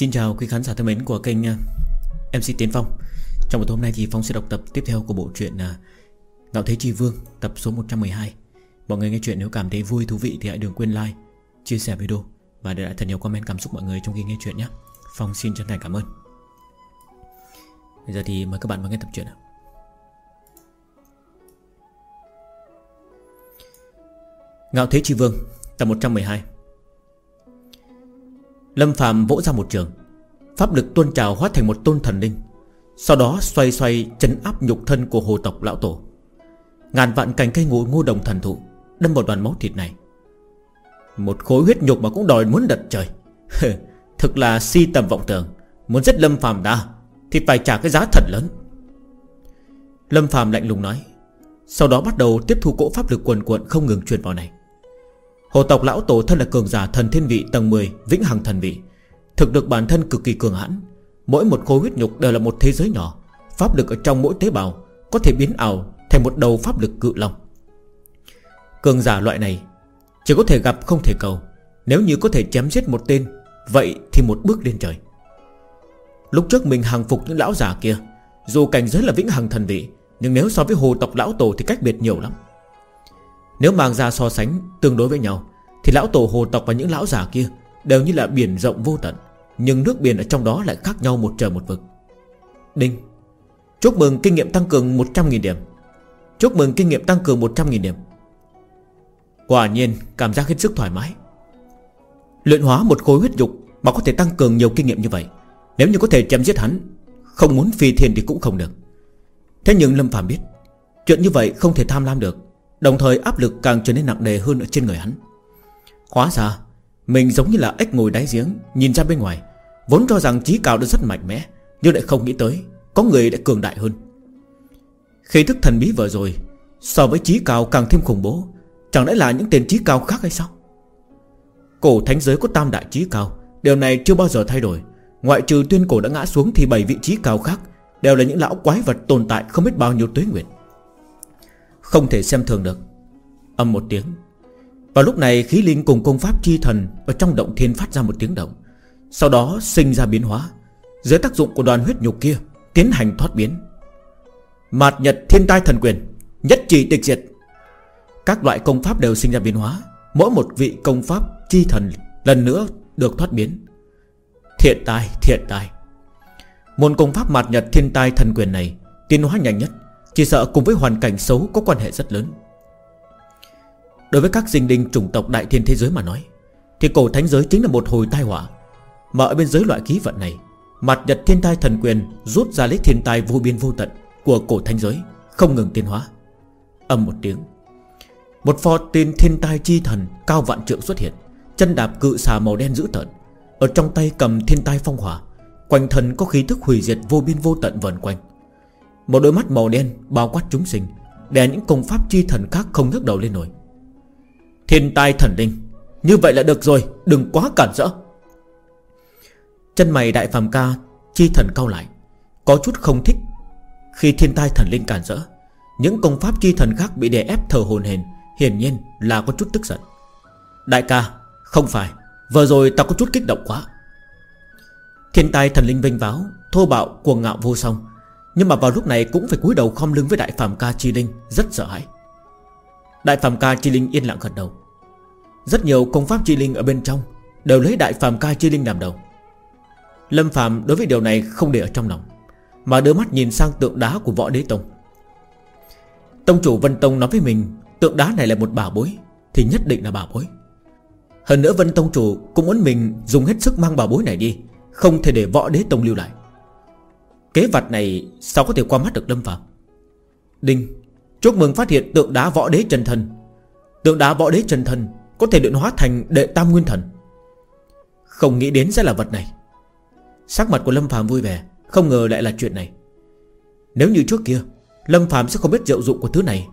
Xin chào quý khán giả thân mến của kênh à, MC Tiến Phong. Trong buổi hôm nay thì Phong sẽ đọc tập tiếp theo của bộ truyện à, Ngạo Thế Chi Vương tập số 112 Mọi người nghe chuyện nếu cảm thấy vui thú vị thì hãy đừng quên like, chia sẻ video Và để lại thật nhiều comment cảm xúc mọi người trong khi nghe chuyện nhé. Phong xin chân thành cảm ơn. Bây giờ thì mời các bạn vào nghe tập truyện nào. Ngạo Thế Chi Vương Tập 112 Lâm Phạm vỗ ra một trường. Pháp lực tuôn trào hóa thành một tôn thần linh. Sau đó xoay xoay chấn áp nhục thân của hồ tộc lão tổ. Ngàn vạn cành cây ngũ ngô đồng thần thụ, Đâm vào đoàn máu thịt này. Một khối huyết nhục mà cũng đòi muốn đật trời. Thực là si tầm vọng tưởng. Muốn giết Lâm Phạm đã, Thì phải trả cái giá thật lớn. Lâm Phạm lạnh lùng nói. Sau đó bắt đầu tiếp thu cỗ pháp lực quần cuộn không ngừng truyền vào này. Hồ tộc lão tổ thân là cường giả thần thiên vị tầng 10 Vĩnh hằng thần vị. Thực được bản thân cực kỳ cường hãn. Mỗi một khối huyết nhục đều là một thế giới nhỏ. Pháp lực ở trong mỗi tế bào Có thể biến ảo thành một đầu pháp lực cự long. Cường giả loại này Chỉ có thể gặp không thể cầu. Nếu như có thể chém giết một tên, Vậy thì một bước lên trời. Lúc trước mình hàng phục những lão giả kia, Dù cảnh giới là vĩnh hằng thần vị, Nhưng nếu so với hồ tộc lão tổ thì cách biệt nhiều lắm. Nếu mang ra so sánh tương đối với nhau thì lão tổ hồ tộc và những lão già kia Đều như là biển rộng vô tận, Nhưng nước biển ở trong đó lại khác nhau một trời một vực. Đinh, Chúc mừng kinh nghiệm tăng cường 100.000 điểm. Chúc mừng kinh nghiệm tăng cường 100.000 điểm. Quả nhiên, cảm giác hết sức thoải mái. Luyện hóa một khối huyết dục Mà có thể tăng cường nhiều kinh nghiệm như vậy, Nếu như có thể chém giết hắn, Không muốn phi thiên thì cũng không được. Thế nhưng Lâm Phạm biết, Chuyện như vậy không thể tham lam được, Đồng thời áp lực càng trở nên nặng nề hơn ở trên người hắn. Hóa ra, Mình giống như là ếch ngồi đáy giếng, Nhìn ra bên ngoài, Vốn cho rằng trí cao đã rất mạnh mẽ, Nhưng lại không nghĩ tới, Có người đã cường đại hơn. Khi thức thần bí vừa rồi, So với trí cao càng thêm khủng bố, Chẳng lẽ là những tên trí cao khác hay sao? Cổ thánh giới có tam đại trí cao, Điều này chưa bao giờ thay đổi. Ngoại trừ tuyên cổ đã ngã xuống Thì bảy vị trí cao khác Đều là những lão quái vật tồn tại không biết bao nhiêu tuế nguyện không thể xem thường được. Âm một tiếng. Vào lúc này khí linh cùng công pháp chi thần Ở trong động thiên phát ra một tiếng động. Sau đó sinh ra biến hóa, Dưới tác dụng của đoàn huyết nhục kia Tiến hành thoát biến. Mạt nhật thiên tai thần quyền, Nhất chỉ tịch diệt. Các loại công pháp đều sinh ra biến hóa, Mỗi một vị công pháp chi thần Lần nữa được thoát biến. Thiện tai thiện tai. Môn công pháp mạt nhật thiên tai thần quyền này Tiến hóa nhanh nhất, chỉ sợ cùng với hoàn cảnh xấu có quan hệ rất lớn. Đối với các dinh linh chủng tộc đại thiên thế giới mà nói, Thì cổ thánh giới chính là một hồi tai họa. Mà ở bên giới loại khí vận này, Mặt nhật thiên tai thần quyền Rút ra lấy thiên tai vô biên vô tận Của cổ thánh giới, Không ngừng tiến hóa. Âm một tiếng, Một pho tên thiên tai chi thần Cao vạn trượng xuất hiện, Chân đạp cự xà màu đen dữ tợn. Ở trong tay cầm thiên tai phong hỏa, Quanh thần có khí thức hủy diệt vô biên vô tận vần quanh. Một đôi mắt màu đen bao quát chúng sinh, Đè những công pháp chi thần khác không nhấc đầu lên nổi. Thiên tai thần linh. Như vậy là được rồi, Đừng quá cản rỡ. Chân mày đại phàm ca Chi thần cao lại, Có chút không thích. Khi thiên tai thần linh cản rỡ, Những công pháp chi thần khác bị đè ép thờ hồn hền, Hiển nhiên là có chút tức giận. Đại ca, Không phải, Vừa rồi ta có chút kích động quá. Thiên tai thần linh vinh váo, Thô bạo cuồng ngạo vô song, nhưng mà vào lúc này cũng phải cúi đầu khom lưng với Đại Phạm Ca Chi Linh, Rất sợ hãi. Đại Phạm Ca Chi Linh yên lặng gật đầu. Rất nhiều công pháp Chi Linh ở bên trong Đều lấy Đại Phạm Ca Chi Linh làm đầu. Lâm Phạm đối với điều này không để ở trong lòng, Mà đưa mắt nhìn sang tượng đá của võ đế tông. Tông chủ Vân Tông nói với mình, Tượng đá này là một bảo bối, Thì nhất định là bảo bối. Hơn nữa Vân Tông chủ cũng muốn mình dùng hết sức mang bảo bối này đi, Không thể để võ đế tông lưu lại. Kế vật này sao có thể qua mắt được Lâm Phạm Đinh Chúc mừng phát hiện tượng đá võ đế chân thân Tượng đá võ đế chân thân Có thể luyện hóa thành đệ tam nguyên thần. Không nghĩ đến sẽ là vật này. Sắc mặt của Lâm Phạm vui vẻ, Không ngờ lại là chuyện này. Nếu như trước kia, Lâm Phạm sẽ không biết diệu dụng của thứ này.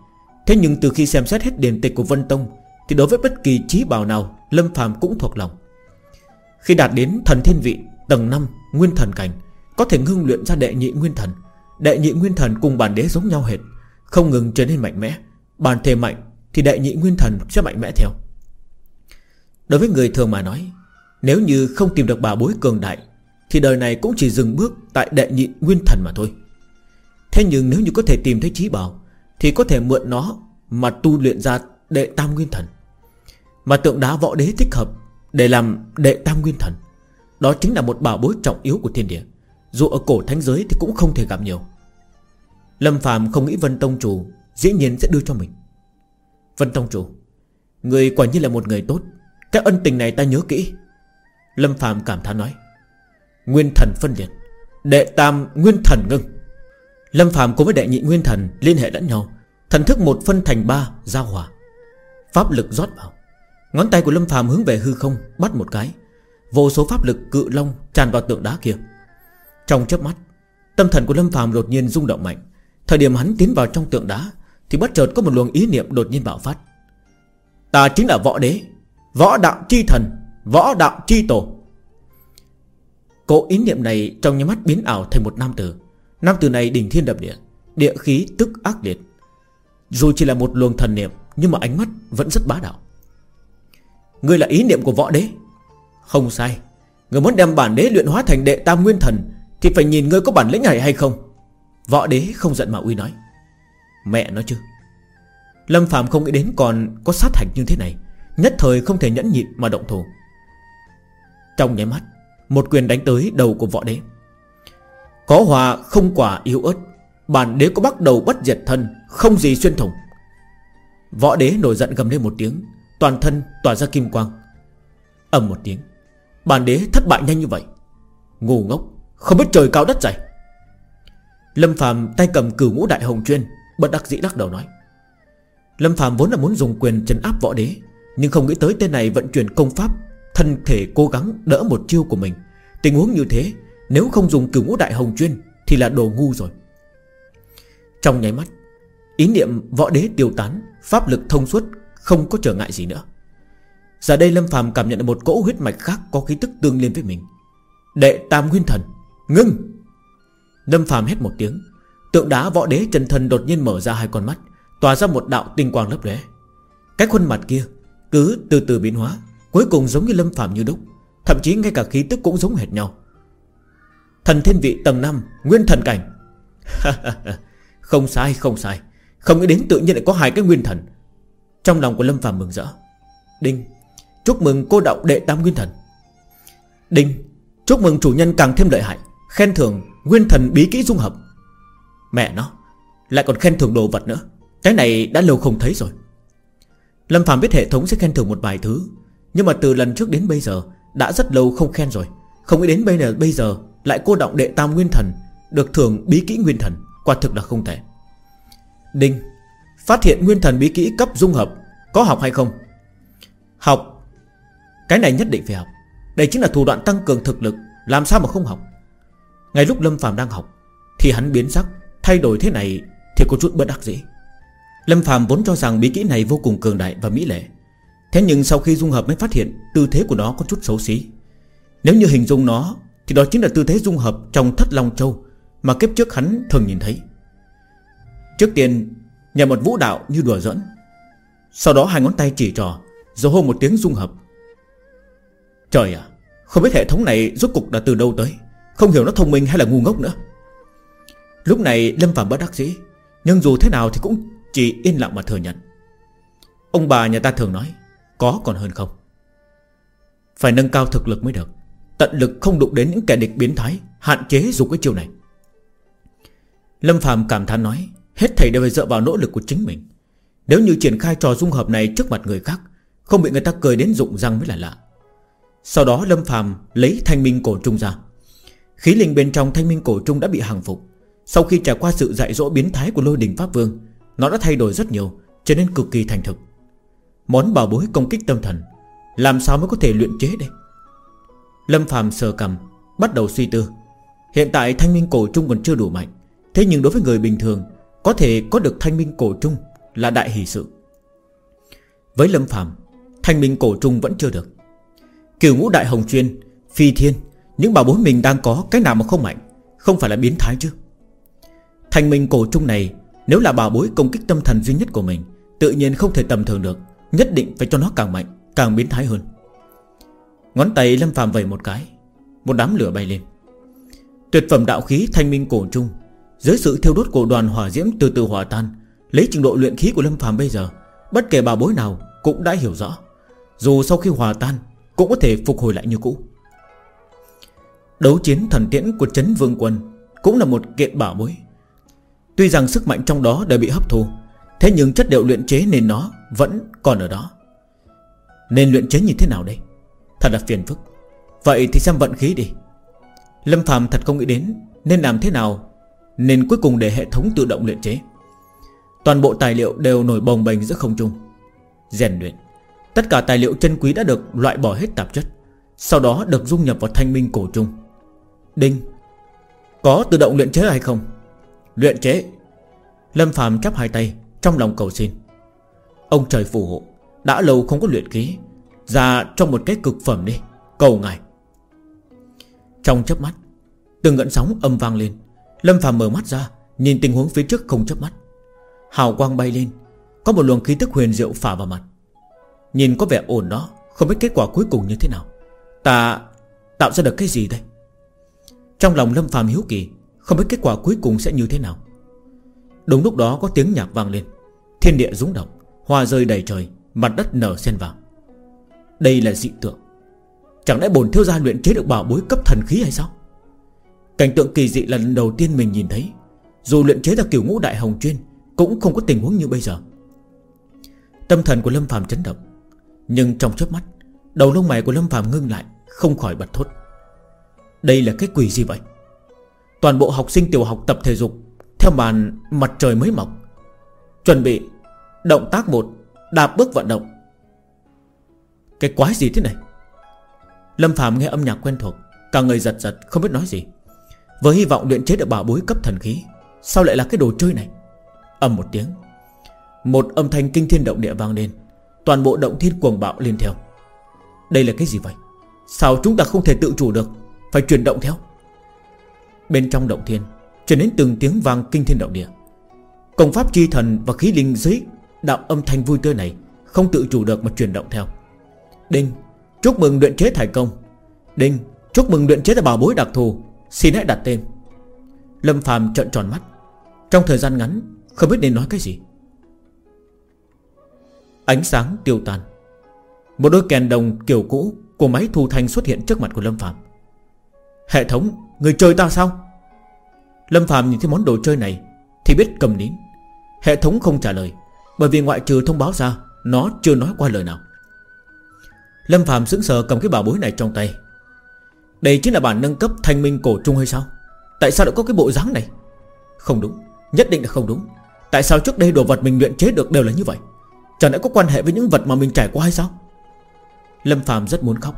Thế nhưng từ khi xem xét hết điển tịch của Vân Tông, Thì đối với bất kỳ trí bảo nào, Lâm Phạm cũng thuộc lòng. Khi đạt đến thần thiên vị, Tầng 5 nguyên thần cảnh, có thể ngưng luyện ra đệ nhị nguyên thần. Đệ nhị nguyên thần cùng bản đế giống nhau hệt. Không ngừng trở nên mạnh mẽ. Bản thể mạnh thì đệ nhị nguyên thần sẽ mạnh mẽ theo. Đối với người thường mà nói, Nếu như không tìm được bà bối cường đại, Thì đời này cũng chỉ dừng bước Tại đệ nhị nguyên thần mà thôi. Thế nhưng nếu như có thể tìm thấy trí bảo, Thì có thể mượn nó Mà tu luyện ra đệ tam nguyên thần. Mà tượng đá võ đế thích hợp Để làm đệ tam nguyên thần, Đó chính là một bảo bối trọng yếu của thiên địa. Dù ở cổ thánh giới thì cũng không thể gặp nhiều. Lâm Phạm không nghĩ Vân Tông Chủ Dĩ nhiên sẽ đưa cho mình. Vân Tông Chủ, Người quả nhiên là một người tốt. Cái ân tình này ta nhớ kỹ. Lâm Phạm cảm thán nói. Nguyên thần phân liệt Đệ tam nguyên thần ngưng. Lâm Phạm cùng với đệ nhị nguyên thần liên hệ lẫn nhau. Thần thức một phân thành ba, giao hòa. Pháp lực rót vào. Ngón tay của Lâm Phạm hướng về hư không, Bắt một cái. Vô số pháp lực cự long tràn vào tượng đá kia. Trong chớp mắt, Tâm thần của Lâm Phạm đột nhiên rung động mạnh. Thời điểm hắn tiến vào trong tượng đá, Thì bất chợt có một luồng ý niệm đột nhiên bạo phát. Ta chính là võ đế, Võ đạo chi thần, Võ đạo chi tổ. Cỗ ý niệm này trong nhắm mắt biến ảo thành một nam tử. Nam tử này đỉnh thiên đập địa Địa khí tức ác liệt. Dù chỉ là một luồng thần niệm, Nhưng mà ánh mắt vẫn rất bá đạo. Ngươi là ý niệm của võ đế? Không sai. Ngươi muốn đem bản đế luyện hóa thành đệ tam nguyên thần, Thì phải nhìn ngươi có bản lĩnh này hay không? Võ đế không giận mà uy nói. Mẹ nói chứ. Lâm Phạm không nghĩ đến còn có sát hạch như thế này, Nhất thời không thể nhẫn nhịn mà động thủ. Trong nháy mắt, Một quyền đánh tới đầu của võ đế. Có hòa không quả yếu ớt, Bản đế có bắt đầu bất diệt thân, Không gì xuyên thủng. Võ đế nổi giận gầm lên một tiếng, Toàn thân tỏa ra kim quang. Ầm một tiếng, Bản đế thất bại nhanh như vậy. Ngu ngốc, Không biết trời cao đất dày. Lâm Phạm tay cầm cửu ngũ đại hồng chuyên, Bất đắc dĩ lắc đầu nói. Lâm Phạm vốn là muốn dùng quyền trấn áp võ đế, Nhưng không nghĩ tới tên này vận chuyển công pháp, Thân thể cố gắng đỡ một chiêu của mình. Tình huống như thế, Nếu không dùng cửu ngũ đại hồng chuyên Thì là đồ ngu rồi. Trong nháy mắt, Ý niệm võ đế tiêu tán, Pháp lực thông suốt, Không có trở ngại gì nữa. Giờ đây Lâm Phạm cảm nhận được một cỗ huyết mạch khác Có khí tức tương liên với mình. Đệ tam nguyên thần, Ngưng! Lâm phàm hét một tiếng. Tượng đá võ đế chân thân đột nhiên mở ra hai con mắt, Tỏa ra một đạo tinh quang lấp lóe. Cái khuôn mặt kia Cứ từ từ biến hóa, Cuối cùng giống như Lâm phàm như đúc, Thậm chí ngay cả khí tức cũng giống hệt nhau. Thần thiên vị tầng 5 Nguyên thần cảnh. Không sai không sai. Không nghĩ đến tự nhiên lại có hai cái nguyên thần. Trong lòng của Lâm phàm mừng rỡ. Đinh, Chúc mừng cô đạo đệ tam nguyên thần. Đinh, Chúc mừng chủ nhân càng thêm lợi hại, Khen thưởng Nguyên thần bí kỹ dung hợp. Mẹ nó Lại còn khen thưởng đồ vật nữa. Cái này đã lâu không thấy rồi. Lâm Phạm biết hệ thống sẽ khen thưởng một vài thứ Nhưng mà từ lần trước đến bây giờ Đã rất lâu không khen rồi. Không nghĩ đến bây giờ, bây giờ Lại cô động đệ tam nguyên thần Được thưởng bí kỹ nguyên thần Quả thực là không thể. Đinh Phát hiện nguyên thần bí kỹ cấp dung hợp Có học hay không? Học. Cái này nhất định phải học. Đây chính là thủ đoạn tăng cường thực lực Làm sao mà không học? Ngay lúc Lâm Phạm đang học, Thì hắn biến sắc, Thay đổi thế này thì có chút bất đắc dĩ. Lâm Phạm vốn cho rằng bí kỹ này vô cùng cường đại và mỹ lệ. Thế nhưng sau khi dung hợp mới phát hiện Tư thế của nó có chút xấu xí. Nếu như hình dung nó, Thì đó chính là tư thế dung hợp trong thất Long Châu Mà kiếp trước hắn thường nhìn thấy. Trước tiên Nhà một vũ đạo như đùa dẫn Sau đó hai ngón tay chỉ trò Rồi hô một tiếng dung hợp. Trời ạ, Không biết hệ thống này rốt cục đã từ đâu tới không hiểu nó thông minh hay là ngu ngốc nữa. Lúc này Lâm Phạm bất đắc dĩ, Nhưng dù thế nào thì cũng chỉ yên lặng mà thừa nhận. Ông bà nhà ta thường nói, Có còn hơn không? Phải nâng cao thực lực mới được. Tận lực không đụng đến những kẻ địch biến thái, Hạn chế dùng cái chiêu này. Lâm Phạm cảm thán nói, Hết thầy đều phải dựa vào nỗ lực của chính mình. Nếu như triển khai trò dung hợp này trước mặt người khác, Không bị người ta cười đến rụng răng mới là lạ. Sau đó Lâm Phạm lấy thanh minh cổ trung ra. Khí linh bên trong thanh minh cổ trung đã bị hàng phục. Sau khi trải qua sự dạy dỗ biến thái của lôi đình Pháp Vương, Nó đã thay đổi rất nhiều, Trở nên cực kỳ thành thực. Món bảo bối công kích tâm thần, Làm sao mới có thể luyện chế đây Lâm phàm sờ cầm Bắt đầu suy tư. Hiện tại thanh minh cổ trung còn chưa đủ mạnh, Thế nhưng đối với người bình thường, Có thể có được thanh minh cổ trung Là đại hỷ sự. Với Lâm phàm, Thanh minh cổ trung vẫn chưa được. Kiều ngũ đại hồng chuyên, Phi thiên những bảo bối mình đang có Cái nào mà không mạnh? Không phải là biến thái chứ? Thành minh cổ trung này, Nếu là bảo bối công kích tâm thần duy nhất của mình, Tự nhiên không thể tầm thường được, Nhất định phải cho nó càng mạnh, Càng biến thái hơn. Ngón tay Lâm phàm vẩy một cái, Một đám lửa bay lên. Tuyệt phẩm đạo khí thanh minh cổ trung, Dưới sự thiêu đốt của đoàn hỏa diễm từ từ hòa tan, Lấy trình độ luyện khí của Lâm phàm bây giờ, Bất kể bảo bối nào cũng đã hiểu rõ. Dù sau khi hòa tan, Cũng có thể phục hồi lại như cũ. Đấu chiến thần tiễn của chấn Vương Quân Cũng là một kiện bảo bối. Tuy rằng sức mạnh trong đó đã bị hấp thu, Thế nhưng chất liệu luyện chế nên nó Vẫn còn ở đó. Nên luyện chế như thế nào đây? Thật là phiền phức. Vậy thì xem vận khí đi. Lâm Phạm thật không nghĩ đến Nên làm thế nào Nên cuối cùng để hệ thống tự động luyện chế. Toàn bộ tài liệu đều nổi bồng bềnh giữa không trung. Rèn luyện. Tất cả tài liệu chân quý đã được loại bỏ hết tạp chất, Sau đó được dung nhập vào thanh minh cổ trung. Đinh, Có tự động luyện chế hay không? Luyện chế. Lâm Phạm chắp hai tay, Trong lòng cầu xin. Ông trời phù hộ, Đã lâu không có luyện khí. Ra trong một cái cực phẩm đi, Cầu ngài. Trong chớp mắt, Từng ngẫn sóng âm vang lên. Lâm Phạm mở mắt ra, Nhìn tình huống phía trước không chớp mắt. Hào quang bay lên, Có một luồng khí tức huyền diệu phả vào mặt. Nhìn có vẻ ổn đó, Không biết kết quả cuối cùng như thế nào. Ta tạo ra được cái gì đây? Trong lòng Lâm Phạm hiếu kỳ, Không biết kết quả cuối cùng sẽ như thế nào. Đúng lúc đó có tiếng nhạc vang lên. Thiên địa rúng động, Hoa rơi đầy trời, Mặt đất nở xen vào. Đây là dị tượng. Chẳng lẽ bồn thiếu gia luyện chế được bảo bối cấp thần khí hay sao? Cảnh tượng kỳ dị là lần đầu tiên mình nhìn thấy. Dù luyện chế ra kiểu ngũ đại hồng chuyên, Cũng không có tình huống như bây giờ. Tâm thần của Lâm Phạm chấn động. Nhưng trong chớp mắt, Đầu lông mày của Lâm Phạm ngưng lại, Không khỏi bật thốt. Đây là cái quỷ gì vậy? Toàn bộ học sinh tiểu học tập thể dục Theo màn mặt trời mới mọc. Chuẩn bị Động tác 1 Đạp bước vận động. Cái quái gì thế này? Lâm Phạm nghe âm nhạc quen thuộc, Cả người giật giật, không biết nói gì. Với hy vọng luyện chế được bảo bối cấp thần khí, Sao lại là cái đồ chơi này? Âm một tiếng. Một âm thanh kinh thiên động địa vang lên, Toàn bộ động thiên cuồng bạo lên theo. Đây là cái gì vậy? Sao chúng ta không thể tự chủ được? Phải chuyển động theo. Bên trong động thiên Chuyển đến từng tiếng vang kinh thiên động địa. Công pháp chi thần và khí linh dưới Đạo âm thanh vui tươi này Không tự chủ được mà chuyển động theo. Đinh, Chúc mừng luyện chế thành công. Đinh, Chúc mừng luyện chế ra bảo bối đặc thù. Xin hãy đặt tên. Lâm phàm trợn tròn mắt. Trong thời gian ngắn, Không biết nên nói cái gì. Ánh sáng tiêu tan. Một đôi kèn đồng kiểu cũ Của máy thu thanh xuất hiện trước mặt của Lâm phàm. Hệ thống, Người chơi ta sao? Lâm Phạm nhìn thấy món đồ chơi này Thì biết cầm nín. Hệ thống không trả lời, Bởi vì ngoại trừ thông báo ra, Nó chưa nói qua lời nào. Lâm Phạm sững sờ cầm cái bảo bối này trong tay. Đây chính là bản nâng cấp thanh minh cổ trung hay sao? Tại sao lại có cái bộ dáng này? Không đúng, Nhất định là không đúng. Tại sao trước đây đồ vật mình luyện chế được đều là như vậy? Chẳng lẽ có quan hệ với những vật mà mình trải qua hay sao? Lâm Phạm rất muốn khóc.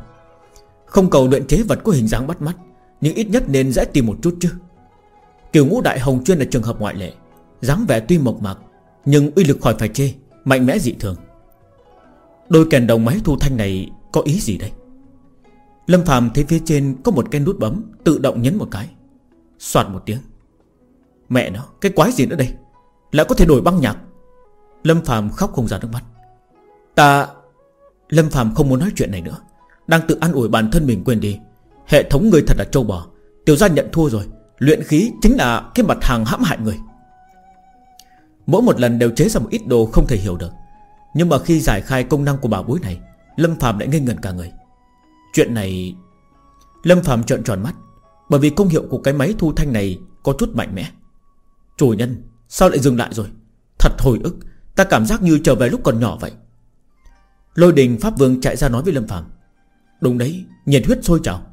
Không cầu luyện chế vật có hình dáng bắt mắt nhưng ít nhất nên dễ tìm một chút chứ. Kiểu ngũ đại hồng chuyên là trường hợp ngoại lệ, dáng vẻ tuy mộc mạc, Nhưng uy lực khỏi phải chê, Mạnh mẽ dị thường. Đôi kèn đồng máy thu thanh này có ý gì đây? Lâm Phạm thấy phía trên có một cái nút bấm, Tự động nhấn một cái. Xoạt một tiếng. Mẹ nó, cái quái gì nữa đây? Lại có thể đổi băng nhạc. Lâm Phạm khóc không ra nước mắt. Ta, Lâm Phạm không muốn nói chuyện này nữa. Đang tự ăn ủi bản thân mình quên đi. Hệ thống người thật là trâu bò. Tiểu gia nhận thua rồi. Luyện khí chính là cái mặt hàng hãm hại người. Mỗi một lần đều chế ra một ít đồ không thể hiểu được. Nhưng mà khi giải khai công năng của bảo bối này, Lâm Phạm lại ngây ngẩn cả người. Chuyện này, Lâm Phạm trợn tròn mắt, Bởi vì công hiệu của cái máy thu thanh này Có chút mạnh mẽ. Chủ nhân, sao lại dừng lại rồi? Thật hồi ức, Ta cảm giác như trở về lúc còn nhỏ vậy. Lôi đình Pháp Vương chạy ra nói với Lâm Phạm Đúng đấy, Nhiệt huyết sôi trào.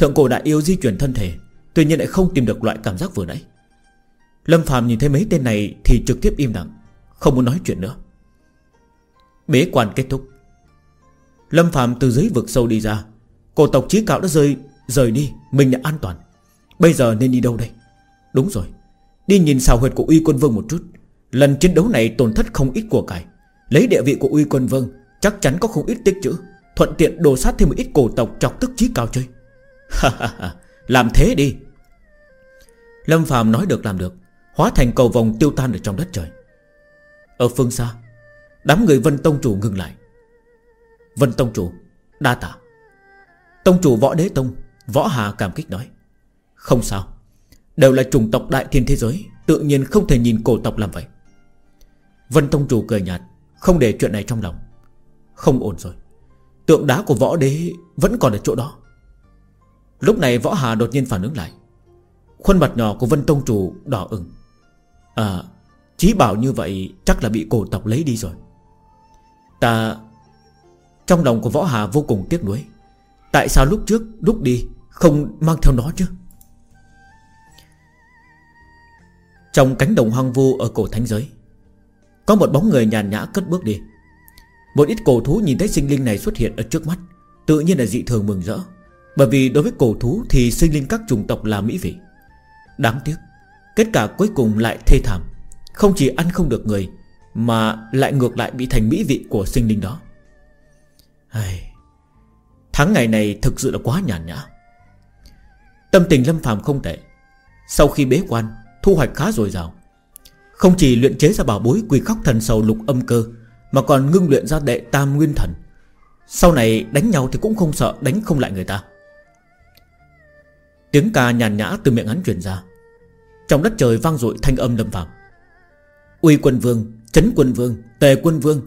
Thượng cổ đại yêu di chuyển thân thể, Tuy nhiên lại không tìm được loại cảm giác vừa nãy. Lâm Phạm nhìn thấy mấy tên này Thì trực tiếp im lặng, Không muốn nói chuyện nữa. Bế quan kết thúc. Lâm Phạm từ dưới vực sâu đi ra, Cổ tộc trí cao đã rơi rời đi, Mình đã an toàn. Bây giờ nên đi đâu đây? Đúng rồi, Đi nhìn xào huyệt của uy quân vương một chút. Lần chiến đấu này tổn thất không ít của cải. Lấy địa vị của uy quân vương, Chắc chắn có không ít tích chữ. Thuận tiện đồ sát thêm một ít cổ tộc chọc tức trí cao chơi. Làm thế đi. Lâm Phạm nói được làm được, Hóa thành cầu vòng tiêu tan ở trong đất trời. Ở phương xa, Đám người Vân Tông Chủ ngừng lại. Vân Tông Chủ, Đa tạ. Tông Chủ Võ Đế Tông, Võ Hà cảm kích nói, Không sao, Đều là chủng tộc đại thiên thế giới, Tự nhiên không thể nhìn cổ tộc làm vậy. Vân Tông Chủ cười nhạt, Không để chuyện này trong lòng. Không ổn rồi. Tượng đá của võ đế vẫn còn ở chỗ đó. Lúc này võ hà đột nhiên phản ứng lại. Khuôn mặt nhỏ của Vân Tông Chủ đỏ ửng. À Chí bảo như vậy chắc là bị cổ tộc lấy đi rồi. Ta, Trong lòng của võ hà vô cùng tiếc nuối. Tại sao lúc trước, lúc đi, Không mang theo nó chứ? Trong cánh đồng hoang vu ở cổ thánh giới, Có một bóng người nhàn nhã cất bước đi. Một ít cổ thú nhìn thấy sinh linh này xuất hiện ở trước mắt, Tự nhiên là dị thường mừng rỡ. Bởi vì đối với cổ thú thì sinh linh các chủng tộc là mỹ vị. Đáng tiếc, Kết quả cuối cùng lại thê thảm. Không chỉ ăn không được người, Mà lại ngược lại bị thành mỹ vị của sinh linh đó. Ai... Tháng ngày này thực sự là quá nhàn nhã. Tâm tình Lâm phàm không tệ. Sau khi bế quan, Thu hoạch khá dồi dào. Không chỉ luyện chế ra bảo bối quỳ khóc thần sầu lục âm cơ, Mà còn ngưng luyện ra đệ tam nguyên thần. Sau này đánh nhau thì cũng không sợ Đánh không lại người ta. Tiếng ca nhàn nhã từ miệng hắn truyền ra. Trong đất trời vang dội thanh âm lâm phàm Uy quân vương, Chấn quân vương, Tề quân vương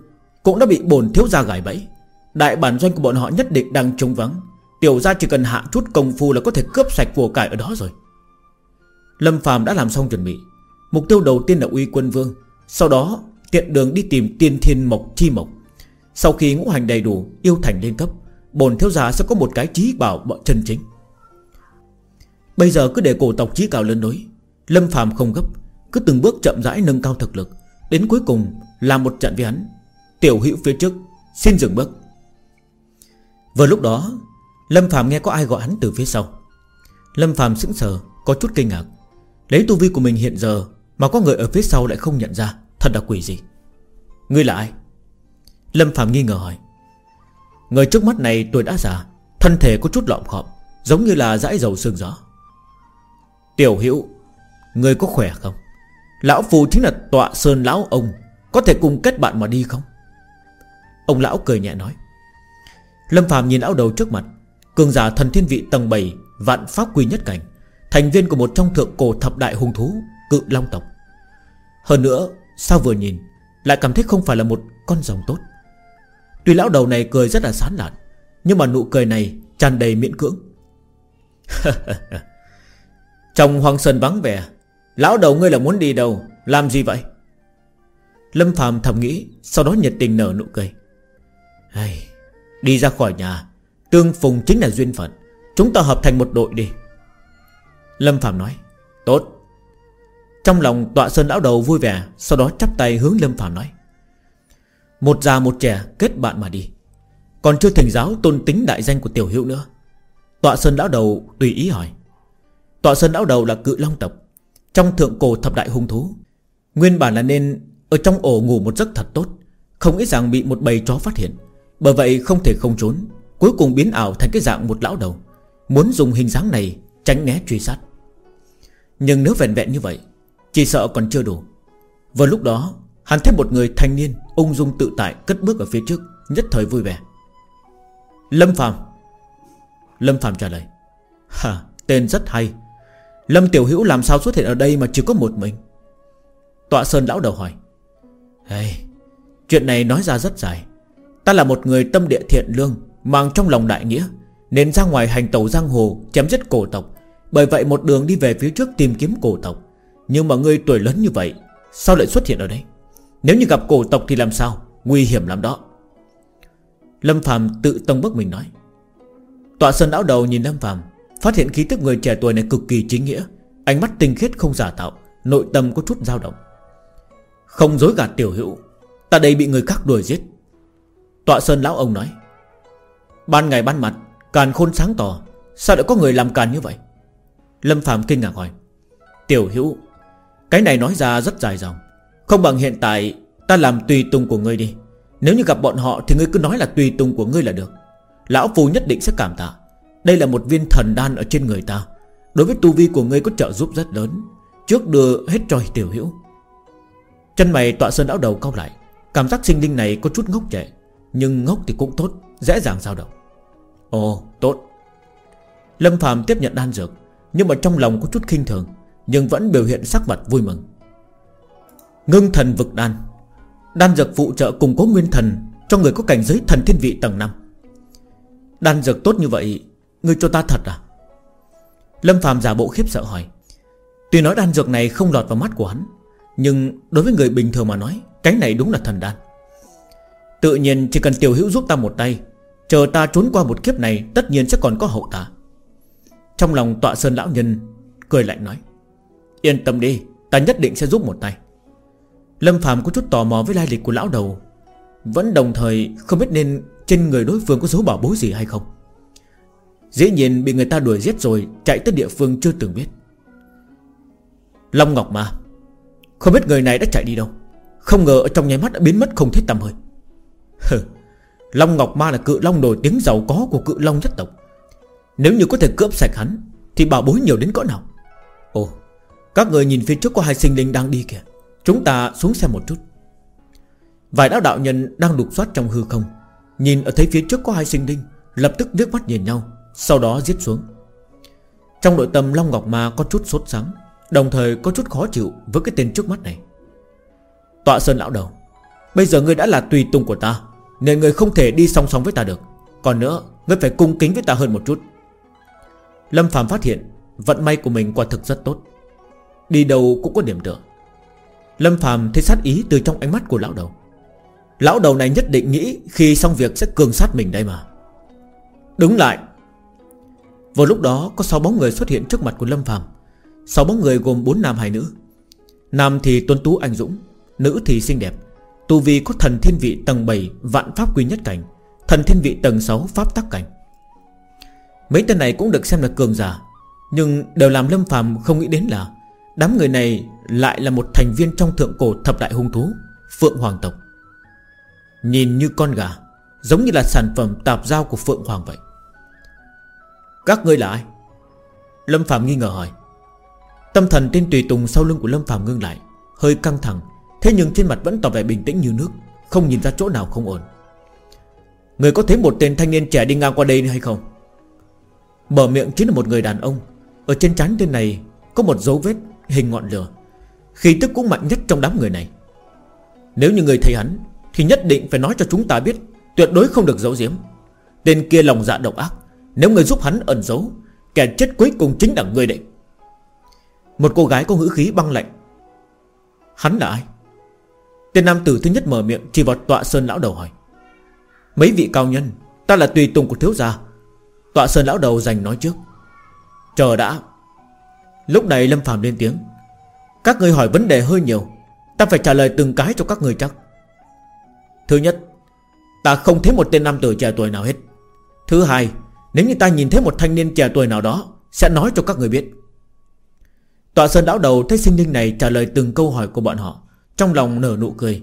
Cũng đã bị bồn thiếu gia gài bẫy. Đại bản doanh của bọn họ nhất định đang trống vắng. Tiểu ra chỉ cần hạ chút công phu là có thể cướp sạch của cải ở đó rồi. Lâm Phàm đã làm xong chuẩn bị. Mục tiêu đầu tiên là uy quân vương. Sau đó, tiện đường đi tìm tiên thiên mộc chi mộc. Sau khi ngũ hành đầy đủ, Yêu thành lên cấp Bồn thiếu gia sẽ có một cái trí bảo bọn chân chính. Bây giờ cứ để cổ tộc chí cao lên đối Lâm Phàm không gấp, Cứ từng bước chậm rãi nâng cao thực lực, Đến cuối cùng làm một trận với hắn. Tiểu hữu phía trước, Xin dừng bước. Vừa lúc đó, Lâm Phạm nghe có ai gọi hắn từ phía sau. Lâm Phạm sững sờ, Có chút kinh ngạc. Lấy tu vi của mình hiện giờ Mà có người ở phía sau lại không nhận ra, Thật là quỷ gì Ngươi là ai? Lâm Phạm nghi ngờ hỏi. Người trước mắt này tuổi đã già, Thân thể có chút lọm khọm, Giống như là dãi dầu sương gió. Tiểu hữu, Người có khỏe không? Lão Phù chính là tọa sơn lão ông, Có thể cùng kết bạn mà đi không? Ông lão cười nhẹ nói. Lâm Phạm nhìn lão đầu trước mặt, Cường giả thần thiên vị tầng 7 Vạn pháp quy nhất cảnh, Thành viên của một trong thượng cổ thập đại hung thú, Cự long tộc. Hơn nữa, sao vừa nhìn, Lại cảm thấy không phải là một con rồng tốt. Tuy lão đầu này cười rất là sán lạn, Nhưng mà nụ cười này tràn đầy miễn cưỡng. Trong hoàng sơn vắng vẻ Lão đầu ngươi là muốn đi đâu Làm gì vậy? Lâm Phạm thầm nghĩ Sau đó nhiệt tình nở nụ cười. Hey, Đi ra khỏi nhà Tương phùng chính là duyên phận Chúng ta hợp thành một đội đi. Lâm Phạm nói Tốt. Trong lòng tọa sơn lão đầu vui vẻ Sau đó chắp tay hướng Lâm Phạm nói Một già một trẻ kết bạn mà đi. Còn chưa thành giáo tôn tính đại danh của tiểu hữu nữa. Tọa sơn lão đầu tùy ý hỏi Tọa sơn lão đầu là cự long tộc, Trong thượng cổ thập đại hung thú. Nguyên bản là nên Ở trong ổ ngủ một giấc thật tốt, Không nghĩ rằng bị một bầy chó phát hiện. Bởi vậy không thể không trốn, Cuối cùng biến ảo thành cái dạng một lão đầu. Muốn dùng hình dáng này Tránh né truy sát. Nhưng nếu vẹn vẹn như vậy, Chỉ sợ còn chưa đủ. Vào lúc đó, Hắn thấy một người thanh niên Ung dung tự tại cất bước ở phía trước, Nhất thời vui vẻ. Lâm Phạm Lâm Phạm trả lời. Hả, tên rất hay. Lâm Tiểu Hữu làm sao xuất hiện ở đây mà chỉ có một mình? Tọa Sơn lão đầu hỏi. Hey, Chuyện này nói ra rất dài. Ta là một người tâm địa thiện lương Mang trong lòng đại nghĩa Nên ra ngoài hành tàu giang hồ Chém giết cổ tộc. Bởi vậy một đường đi về phía trước tìm kiếm cổ tộc. Nhưng mà ngươi tuổi lớn như vậy Sao lại xuất hiện ở đây? Nếu như gặp cổ tộc thì làm sao? Nguy hiểm lắm đó. Lâm Phạm tự tông bức mình nói. Tọa sơn lão đầu nhìn Lâm Phạm Phát hiện khí tức người trẻ tuổi này cực kỳ chính nghĩa. Ánh mắt tinh khiết không giả tạo, Nội tâm có chút dao động. Không dối gạt tiểu hữu, Ta đây bị người khác đuổi giết. Tọa sơn lão ông nói, Ban ngày ban mặt, Càn khôn sáng tỏ, Sao lại có người làm càn như vậy? Lâm Phạm kinh ngạc hỏi, Tiểu hữu, Cái này nói ra rất dài dòng. Không bằng hiện tại Ta làm tùy tùng của ngươi đi. Nếu như gặp bọn họ thì ngươi cứ nói là tùy tùng của ngươi là được. Lão Phu nhất định sẽ cảm tạ. Đây là một viên thần đan ở trên người ta. Đối với tu vi của ngươi có trợ giúp rất lớn. Trước đưa hết cho tiểu hữu. Chân mày tọa sơn áo đầu cao lại. Cảm giác sinh linh này có chút ngốc trẻ Nhưng ngốc thì cũng tốt, Dễ dàng sao động. Ồ, tốt. Lâm phàm tiếp nhận đan dược, Nhưng mà trong lòng có chút khinh thường, Nhưng vẫn biểu hiện sắc mặt vui mừng. Ngưng thần vực đan. Đan dược phụ trợ cùng có nguyên thần, Cho người có cảnh giới thần thiên vị tầng 5 Đan dược tốt như vậy Ngươi cho ta thật à? Lâm Phạm giả bộ khiếp sợ hỏi. Tuy nói đan dược này không lọt vào mắt của hắn, Nhưng đối với người bình thường mà nói, Cái này đúng là thần đan. Tự nhiên chỉ cần tiểu hữu giúp ta một tay, Chờ ta trốn qua một kiếp này, Tất nhiên sẽ còn có hậu ta Trong lòng tọa sơn lão nhân Cười lạnh nói. Yên tâm đi, Ta nhất định sẽ giúp một tay. Lâm Phạm có chút tò mò với lai lịch của lão đầu, Vẫn đồng thời không biết nên Trên người đối phương có dấu bảo bối gì hay không. Dĩ nhiên bị người ta đuổi giết rồi, Chạy tới địa phương chưa từng biết. Long Ngọc mà, Không biết người này đã chạy đi đâu. Không ngờ ở trong nháy mắt đã biến mất không thấy tầm hơi. Long Ngọc Ma là cự long nổi tiếng giàu có của cự long nhất tộc. Nếu như có thể cướp sạch hắn, Thì bảo bối nhiều đến cỡ nào? Ồ, Các người nhìn phía trước có hai sinh linh đang đi kìa. Chúng ta xuống xem một chút. Vài đạo đạo nhân đang đục soát trong hư không. Nhìn ở thấy phía trước có hai sinh linh, Lập tức liếc mắt nhìn nhau. Sau đó giết xuống. Trong nội tâm Long Ngọc Ma có chút sốt sắng, Đồng thời có chút khó chịu Với cái tên trước mắt này. Tọa Sơn lão đầu, Bây giờ ngươi đã là tùy tùng của ta, Nên ngươi không thể đi song song với ta được. Còn nữa, ngươi phải cung kính với ta hơn một chút. Lâm Phạm phát hiện, Vận may của mình quả thực rất tốt. Đi đâu cũng có điểm tựa. Lâm Phạm thấy sát ý từ trong ánh mắt của lão đầu. Lão đầu này nhất định nghĩ Khi xong việc sẽ cường sát mình đây mà. Đứng lại vào lúc đó, có 6 bóng người xuất hiện trước mặt của Lâm Phạm 6 bóng người gồm 4 nam, hai nữ. Nam thì tuân tú anh dũng, Nữ thì xinh đẹp. Tu vi có thần thiên vị tầng 7 Vạn pháp quy nhất cảnh, Thần thiên vị tầng 6 pháp tắc cảnh. Mấy tên này cũng được xem là cường giả, Nhưng đều làm Lâm phàm không nghĩ đến là Đám người này lại là một thành viên trong thượng cổ thập đại hung thú, Phượng Hoàng tộc. Nhìn như con gà, Giống như là sản phẩm tạp giao của Phượng Hoàng vậy. Các ngươi là ai? Lâm Phạm nghi ngờ hỏi. Tâm thần tên tùy tùng sau lưng của Lâm Phạm ngưng lại, Hơi căng thẳng, Thế nhưng trên mặt vẫn tỏ vẻ bình tĩnh như nước, Không nhìn ra chỗ nào không ổn. Người có thấy một tên thanh niên trẻ đi ngang qua đây hay không? Mở miệng chính là một người đàn ông. Ở trên trán tên này Có một dấu vết hình ngọn lửa, Khí tức cũng mạnh nhất trong đám người này. Nếu như người thấy hắn, Thì nhất định phải nói cho chúng ta biết, Tuyệt đối không được giấu giếm. Tên kia lòng dạ độc ác nếu người giúp hắn ẩn giấu, Kẻ chết cuối cùng chính là người đấy Một cô gái có ngữ khí băng lạnh. Hắn là ai? Tên nam tử thứ nhất mở miệng Chỉ vào tọa sơn lão đầu hỏi. Mấy vị cao nhân, Ta là tùy tùng của thiếu gia. Tọa sơn lão đầu giành nói trước. Chờ đã. Lúc này Lâm phàm lên tiếng. Các người hỏi vấn đề hơi nhiều, Ta phải trả lời từng cái cho các người chắc. Thứ nhất, Ta không thấy một tên nam tử trẻ tuổi nào hết. Thứ hai nếu như ta nhìn thấy một thanh niên trẻ tuổi nào đó, Sẽ nói cho các người biết. Tọa sơn lão đầu thấy sinh linh này trả lời từng câu hỏi của bọn họ, Trong lòng nở nụ cười.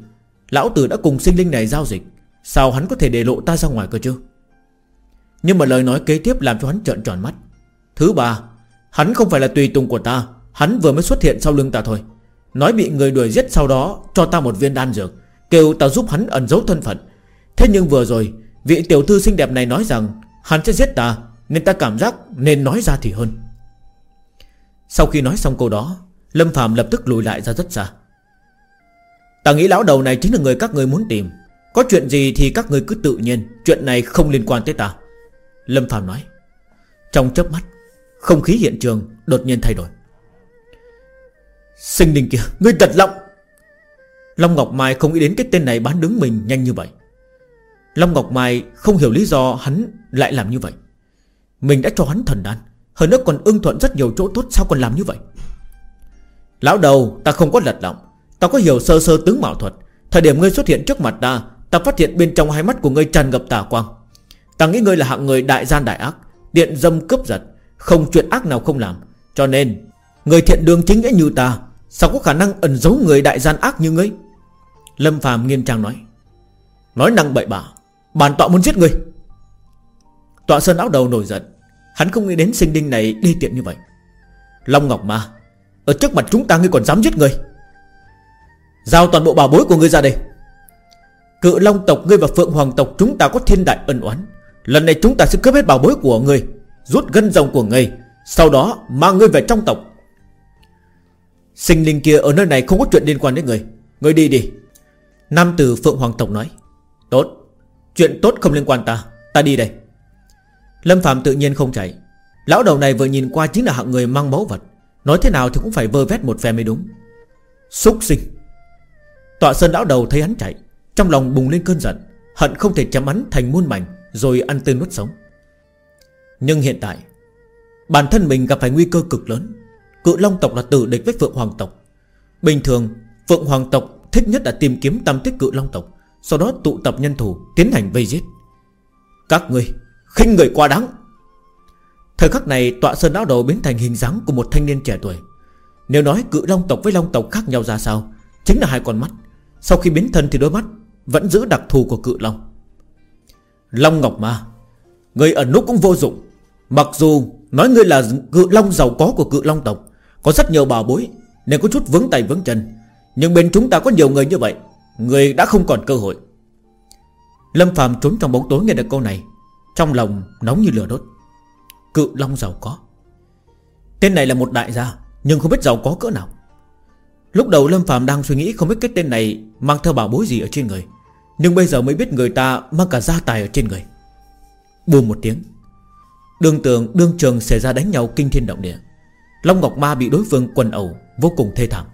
Lão tử đã cùng sinh linh này giao dịch, Sao hắn có thể để lộ ta ra ngoài cơ chứ? Nhưng mà lời nói kế tiếp làm cho hắn trợn tròn mắt. Thứ ba, Hắn không phải là tùy tùng của ta, Hắn vừa mới xuất hiện sau lưng ta thôi. Nói bị người đuổi giết sau đó, Cho ta một viên đan dược, Kêu ta giúp hắn ẩn giấu thân phận. Thế nhưng vừa rồi, Vị tiểu thư xinh đẹp này nói rằng Hắn sẽ giết ta, Nên ta cảm giác nên nói ra thì hơn. Sau khi nói xong câu đó, Lâm Phạm lập tức lùi lại ra rất xa. Ta nghĩ lão đầu này chính là người các người muốn tìm. Có chuyện gì thì các người cứ tự nhiên, Chuyện này không liên quan tới ta. Lâm Phạm nói. Trong chớp mắt, Không khí hiện trường đột nhiên thay đổi. Sinh đình kia, Ngươi thật lộng Long Ngọc Mai không nghĩ đến cái tên này bán đứng mình nhanh như vậy. Long Ngọc Mai không hiểu lý do hắn lại làm như vậy. Mình đã cho hắn thần đan, Hơn nữa còn ưng thuận rất nhiều chỗ tốt, Sao còn làm như vậy? Lão đầu, ta không có lật lọng. Ta có hiểu sơ sơ tướng mạo thuật. Thời điểm ngươi xuất hiện trước mặt ta Ta phát hiện bên trong hai mắt của ngươi tràn ngập tà quang. Ta nghĩ ngươi là hạng người đại gian đại ác, Điện dâm cướp giật, Không chuyện ác nào không làm. Cho nên, Người thiện đường chính nghĩa như ta, Sao có khả năng ẩn giấu người đại gian ác như ngươi? Lâm phàm nghiêm trang nói. Nói năng bậy bạ Bản tọa muốn giết ngươi Tọa sơn áo đầu nổi giận. Hắn không nghĩ đến sinh đinh này đi tiện như vậy. Long Ngọc Ma, Ở trước mặt chúng ta ngươi còn dám giết người. Giao toàn bộ bảo bối của ngươi ra đây. Cự Long tộc ngươi và Phượng Hoàng tộc Chúng ta có thiên đại ân oán. Lần này chúng ta sẽ cướp hết bảo bối của ngươi, Rút gân rồng của ngươi, Sau đó mang ngươi về trong tộc. Sinh linh kia ở nơi này không có chuyện liên quan đến người. Ngươi đi đi. Nam tử Phượng Hoàng tộc nói, Tốt. Chuyện tốt không liên quan ta. Ta đi đây. Lâm Phạm tự nhiên không chạy. Lão đầu này vừa nhìn qua chính là hạng người mang máu vật. Nói thế nào thì cũng phải vơ vét một phe mới đúng. Xúc sinh. Tọa sơn lão đầu thấy hắn chạy. Trong lòng bùng lên cơn giận. Hận không thể chém hắn thành muôn mảnh, Rồi ăn tươi nuốt sống. Nhưng hiện tại, Bản thân mình gặp phải nguy cơ cực lớn. Cự Long tộc là tử địch với Phượng Hoàng tộc. Bình thường, Phượng Hoàng tộc thích nhất là tìm kiếm tam tích cự Long tộc. Sau đó tụ tập nhân thủ, Tiến hành vây giết. Các người khinh người quá đáng. Thời khắc này, tọa sơn lão đầu biến thành hình dáng của một thanh niên trẻ tuổi. Nếu nói cự long tộc với long tộc khác nhau ra sao, Chính là hai con mắt. Sau khi biến thân thì đôi mắt Vẫn giữ đặc thù của cự long. Long Ngọc Ma, Người ẩn nút cũng vô dụng. Mặc dù nói ngươi là cự long giàu có của cự long tộc, Có rất nhiều bảo bối, Nên có chút vướng tay vướng chân. Nhưng bên chúng ta có nhiều người như vậy Người đã không còn cơ hội. Lâm Phạm trốn trong bóng tối nghe được câu này, Trong lòng nóng như lửa đốt. Cự long giàu có. Tên này là một đại gia, Nhưng không biết giàu có cỡ nào. Lúc đầu Lâm Phạm đang suy nghĩ không biết cái tên này Mang theo bảo bối gì ở trên người, Nhưng bây giờ mới biết người ta mang cả gia tài ở trên người. Bùm một tiếng, Đường tường đương trường xảy ra đánh nhau kinh thiên động địa. Long Ngọc Ma bị đối phương quần ẩu Vô cùng thê thảm.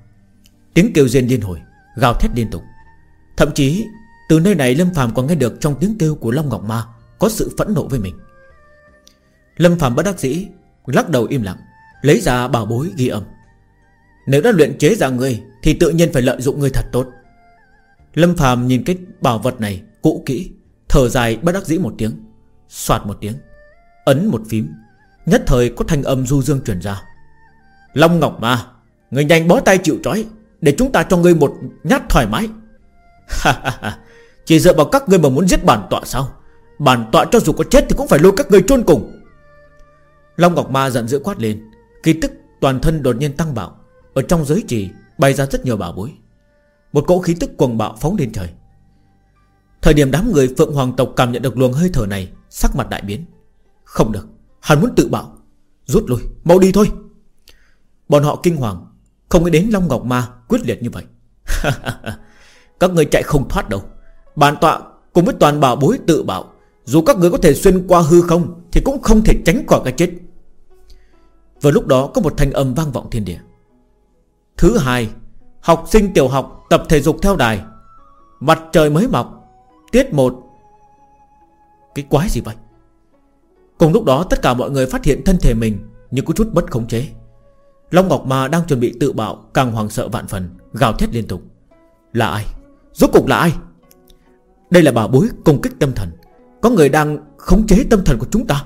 Tiếng kêu rên liên hồi, Gào thét liên tục. Thậm chí, từ nơi này Lâm Phạm còn nghe được trong tiếng kêu của Long Ngọc Ma Có sự phẫn nộ với mình. Lâm Phạm bất đắc dĩ, Lắc đầu im lặng, Lấy ra bảo bối ghi âm. Nếu đã luyện chế ra người, Thì tự nhiên phải lợi dụng người thật tốt. Lâm Phạm nhìn cái bảo vật này Cũ kỹ, Thở dài bất đắc dĩ một tiếng Xoạt một tiếng, Ấn một phím, Nhất thời có thanh âm du dương truyền ra. Long Ngọc Ma, Người nhanh bó tay chịu trói, Để chúng ta cho ngươi một nhát thoải mái. Chỉ dựa vào các ngươi mà muốn giết bản tọa sao? Bản tọa cho dù có chết thì cũng phải lôi các ngươi chôn cùng. Long Ngọc Ma giận dữ quát lên. Khi tức toàn thân đột nhiên tăng bạo. Ở trong giới trì bay ra rất nhiều bảo bối. Một cỗ khí tức cuồng bạo phóng lên trời. Thời điểm đám người Phượng Hoàng tộc cảm nhận được luồng hơi thở này, Sắc mặt đại biến. Không được, Hắn muốn tự bạo. Rút lui, Mau đi thôi. Bọn họ kinh hoàng, Không nghĩ đến Long Ngọc Ma quyết liệt như vậy. Các người chạy không thoát đâu. Bản tọa cùng với toàn bảo bối tự bảo, Dù các người có thể xuyên qua hư không Thì cũng không thể tránh khỏi cái chết. Vừa lúc đó có một thanh âm vang vọng thiên địa. Thứ hai, Học sinh tiểu học tập thể dục theo đài. Mặt trời mới mọc, Tiết một. Cái quái gì vậy? Cùng lúc đó tất cả mọi người phát hiện thân thể mình Nhưng có chút bất khống chế. Long Ngọc Ma đang chuẩn bị tự bạo Càng hoàng sợ vạn phần, Gào thét liên tục. Là ai? Rốt cục là ai? Đây là bà bối công kích tâm thần. Có người đang khống chế tâm thần của chúng ta.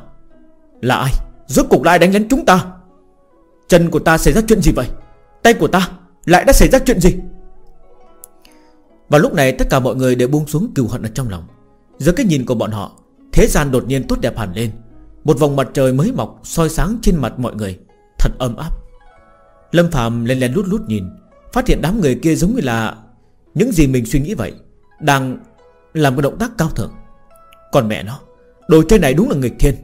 Là ai? Rốt cục là ai đánh lén chúng ta? Chân của ta xảy ra chuyện gì vậy? Tay của ta lại đã xảy ra chuyện gì? Và lúc này tất cả mọi người đều buông xuống cừu hận ở trong lòng. Giữa cái nhìn của bọn họ, Thế gian đột nhiên tốt đẹp hẳn lên. Một vòng mặt trời mới mọc soi sáng trên mặt mọi người. Thật ấm áp. Lâm Phạm lên lên lút lút nhìn, Phát hiện đám người kia giống như là những gì mình suy nghĩ vậy Đang làm một động tác cao thượng. Còn mẹ nó Đồ chơi này đúng là nghịch thiên.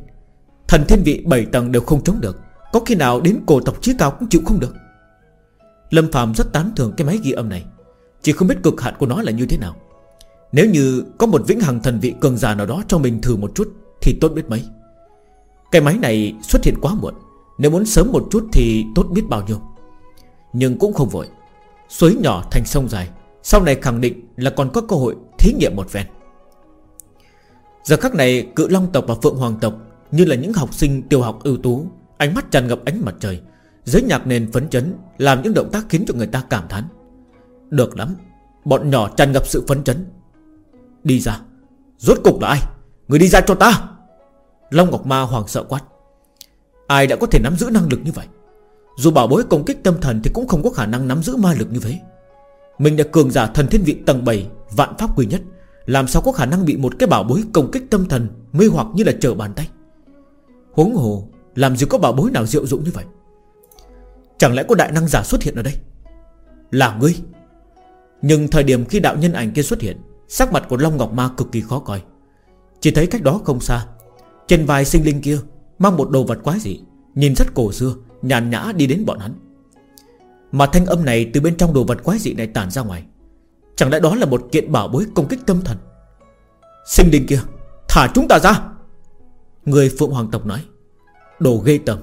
Thần thiên vị 7 tầng đều không chống được. Có khi nào đến cổ tộc chí cao cũng chịu không được? Lâm Phạm rất tán thưởng cái máy ghi âm này. Chỉ không biết cực hạn của nó là như thế nào. Nếu như có một vĩnh hằng thần vị cường giả nào đó cho mình thử một chút Thì tốt biết mấy. Cái máy này xuất hiện quá muộn. Nếu muốn sớm một chút thì tốt biết bao nhiêu. Nhưng cũng không vội. Suối nhỏ thành sông dài. Sau này khẳng định là còn có cơ hội thí nghiệm một phen. Giờ khắc này, cự long tộc và phượng hoàng tộc Như là những học sinh tiểu học ưu tú, Ánh mắt tràn ngập ánh mặt trời, Giới nhạc nền phấn chấn Làm những động tác khiến cho người ta cảm thán. Được lắm, Bọn nhỏ tràn ngập sự phấn chấn. Đi ra, Rốt cục là ai? Người đi ra cho ta. Long Ngọc Ma hoàng sợ quát. Ai đã có thể nắm giữ năng lực như vậy? Dù bảo bối công kích tâm thần Thì cũng không có khả năng nắm giữ ma lực như thế. Mình đã cường giả thần thiên vị tầng 7 Vạn pháp quy nhất. Làm sao có khả năng bị một cái bảo bối công kích tâm thần, Mê hoặc như là trở bàn tay? Huống hồ, Làm gì có bảo bối nào diệu dụng như vậy? Chẳng lẽ có đại năng giả xuất hiện ở đây? Là ngươi. Nhưng thời điểm khi đạo nhân ảnh kia xuất hiện, Sắc mặt của Long Ngọc Ma cực kỳ khó coi. Chỉ thấy cách đó không xa, Trên vai sinh linh kia, Mang một đồ vật quái dị, Nhìn rất cổ xưa, Nhàn nhã đi đến bọn hắn. Mà thanh âm này từ bên trong đồ vật quái dị này tản ra ngoài. Chẳng lẽ đó là một kiện bảo bối công kích tâm thần? Sinh đình kia, Thả chúng ta ra! Người Phượng Hoàng tộc nói. Đồ ghê tầm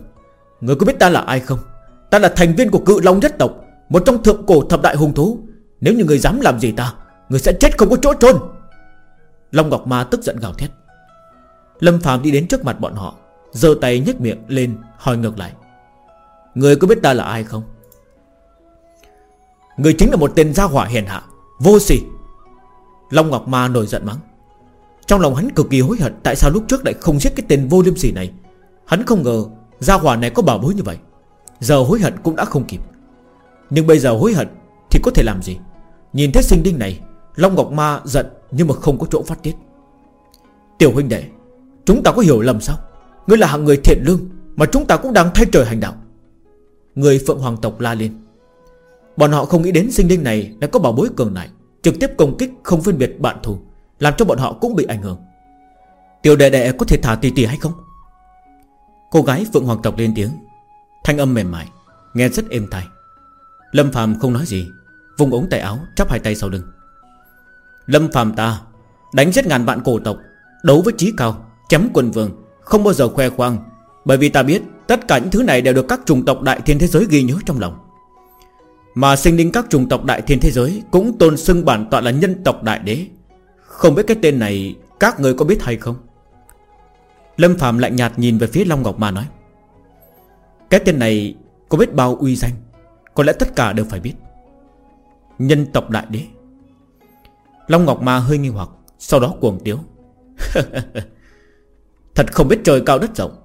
Người có biết ta là ai không? Ta là thành viên của cự Long nhất tộc, Một trong thượng cổ thập đại hùng thú. Nếu như người dám làm gì ta, Người sẽ chết không có chỗ trôn Long Ngọc Ma tức giận gào thét. Lâm Phạm đi đến trước mặt bọn họ, giơ tay nhếch miệng lên, hỏi ngược lại. Người có biết ta là ai không? Người chính là một tên gia hỏa hiền hạ, Vô sỉ. Long Ngọc Ma nổi giận mắng. Trong lòng hắn cực kỳ hối hận Tại sao lúc trước lại không giết cái tên vô liêm sỉ này. Hắn không ngờ Gia hỏa này có bảo bối như vậy. Giờ hối hận cũng đã không kịp. Nhưng bây giờ hối hận Thì có thể làm gì? Nhìn thấy sinh đinh này, Long Ngọc Ma giận nhưng mà không có chỗ phát tiết. Tiểu huynh đệ, Chúng ta có hiểu lầm sao? Ngươi là hạng người thiện lương Mà chúng ta cũng đang thay trời hành đạo. Người Phượng Hoàng tộc la lên. Bọn họ không nghĩ đến sinh linh này Đã có bảo bối cường này Trực tiếp công kích không phân biệt bạn thù, Làm cho bọn họ cũng bị ảnh hưởng. Tiểu đệ đệ có thể thả tỷ tỷ hay không? Cô gái Phượng Hoàng tộc lên tiếng, Thanh âm mềm mại, Nghe rất êm tai. Lâm Phạm không nói gì, Vùng ống tay áo chắp hai tay sau lưng. Lâm Phạm ta, Đánh giết ngàn vạn cổ tộc, Đấu với trí cao, Chém quần vương, Không bao giờ khoe khoang, Bởi vì ta biết Tất cả những thứ này đều được các chủng tộc đại thiên thế giới ghi nhớ trong lòng. Mà sinh linh các chủng tộc đại thiên thế giới Cũng tôn xưng bản tọa là nhân tộc đại đế. Không biết cái tên này Các người có biết hay không? Lâm Phạm lạnh nhạt nhìn về phía Long Ngọc Ma nói, Cái tên này Có biết bao uy danh, Có lẽ tất cả đều phải biết. Nhân tộc đại đế. Long Ngọc Ma hơi nghi hoặc, Sau đó cuồng tiếu, Thật không biết trời cao đất rộng,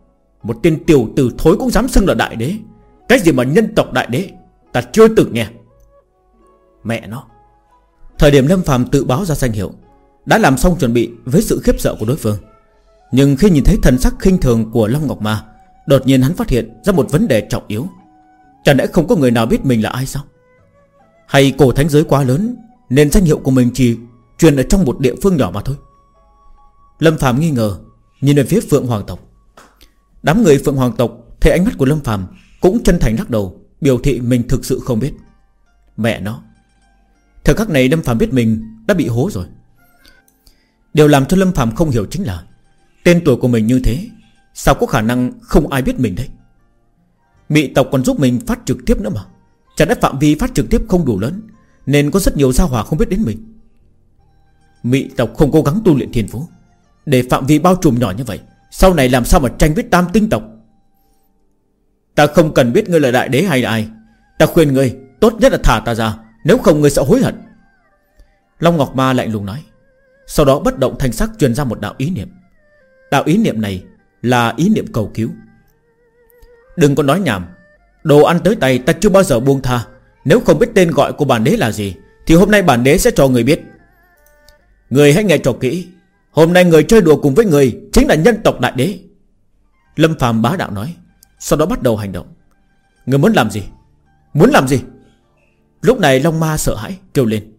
Một tên tiểu tử thối cũng dám xưng là đại đế. Cái gì mà nhân tộc đại đế? Ta chưa từng nghe. Mẹ nó, Thời điểm Lâm phàm tự báo ra danh hiệu, Đã làm xong chuẩn bị với sự khiếp sợ của đối phương. Nhưng khi nhìn thấy thần sắc khinh thường của Long Ngọc Ma, Đột nhiên hắn phát hiện ra một vấn đề trọng yếu. Chẳng lẽ không có người nào biết mình là ai sao? Hay cổ thánh giới quá lớn, Nên danh hiệu của mình chỉ truyền ở trong một địa phương nhỏ mà thôi? Lâm Phạm nghi ngờ, Nhìn về phía Phượng Hoàng tộc. Đám người Phượng Hoàng tộc Thấy ánh mắt của Lâm Phạm Cũng chân thành lắc đầu. Biểu thị mình thực sự không biết. Mẹ nó, Thời khắc này Lâm Phạm biết mình đã bị hố rồi. Điều làm cho Lâm Phạm không hiểu chính là Tên tuổi của mình như thế, Sao có khả năng không ai biết mình đấy? Mị tộc còn giúp mình phát trực tiếp nữa mà. Chẳng lẽ phạm vi phát trực tiếp không đủ lớn, Nên có rất nhiều gia hỏa không biết đến mình? Mị tộc không cố gắng tu luyện thiên phú. Để phạm vi bao trùm nhỏ như vậy, Sau này làm sao mà tranh với tam tinh tộc? Ta không cần biết ngươi là đại đế hay là ai. Ta khuyên ngươi, Tốt nhất là thả ta ra, Nếu không ngươi sẽ hối hận. Long Ngọc Ma lạnh lùng nói. Sau đó bất động thanh sắc truyền ra một đạo ý niệm. Đạo ý niệm này Là ý niệm cầu cứu. Đừng có nói nhảm. Đồ ăn tới tay ta chưa bao giờ buông tha. Nếu không biết tên gọi của bản đế là gì, Thì hôm nay bản đế sẽ cho người biết. Người hãy nghe cho kỹ. Hôm nay người chơi đùa cùng với người Chính là nhân tộc đại đế. Lâm phàm bá đạo nói. Sau đó bắt đầu hành động. Người muốn làm gì? Muốn làm gì? Lúc này Long Ma sợ hãi, kêu lên.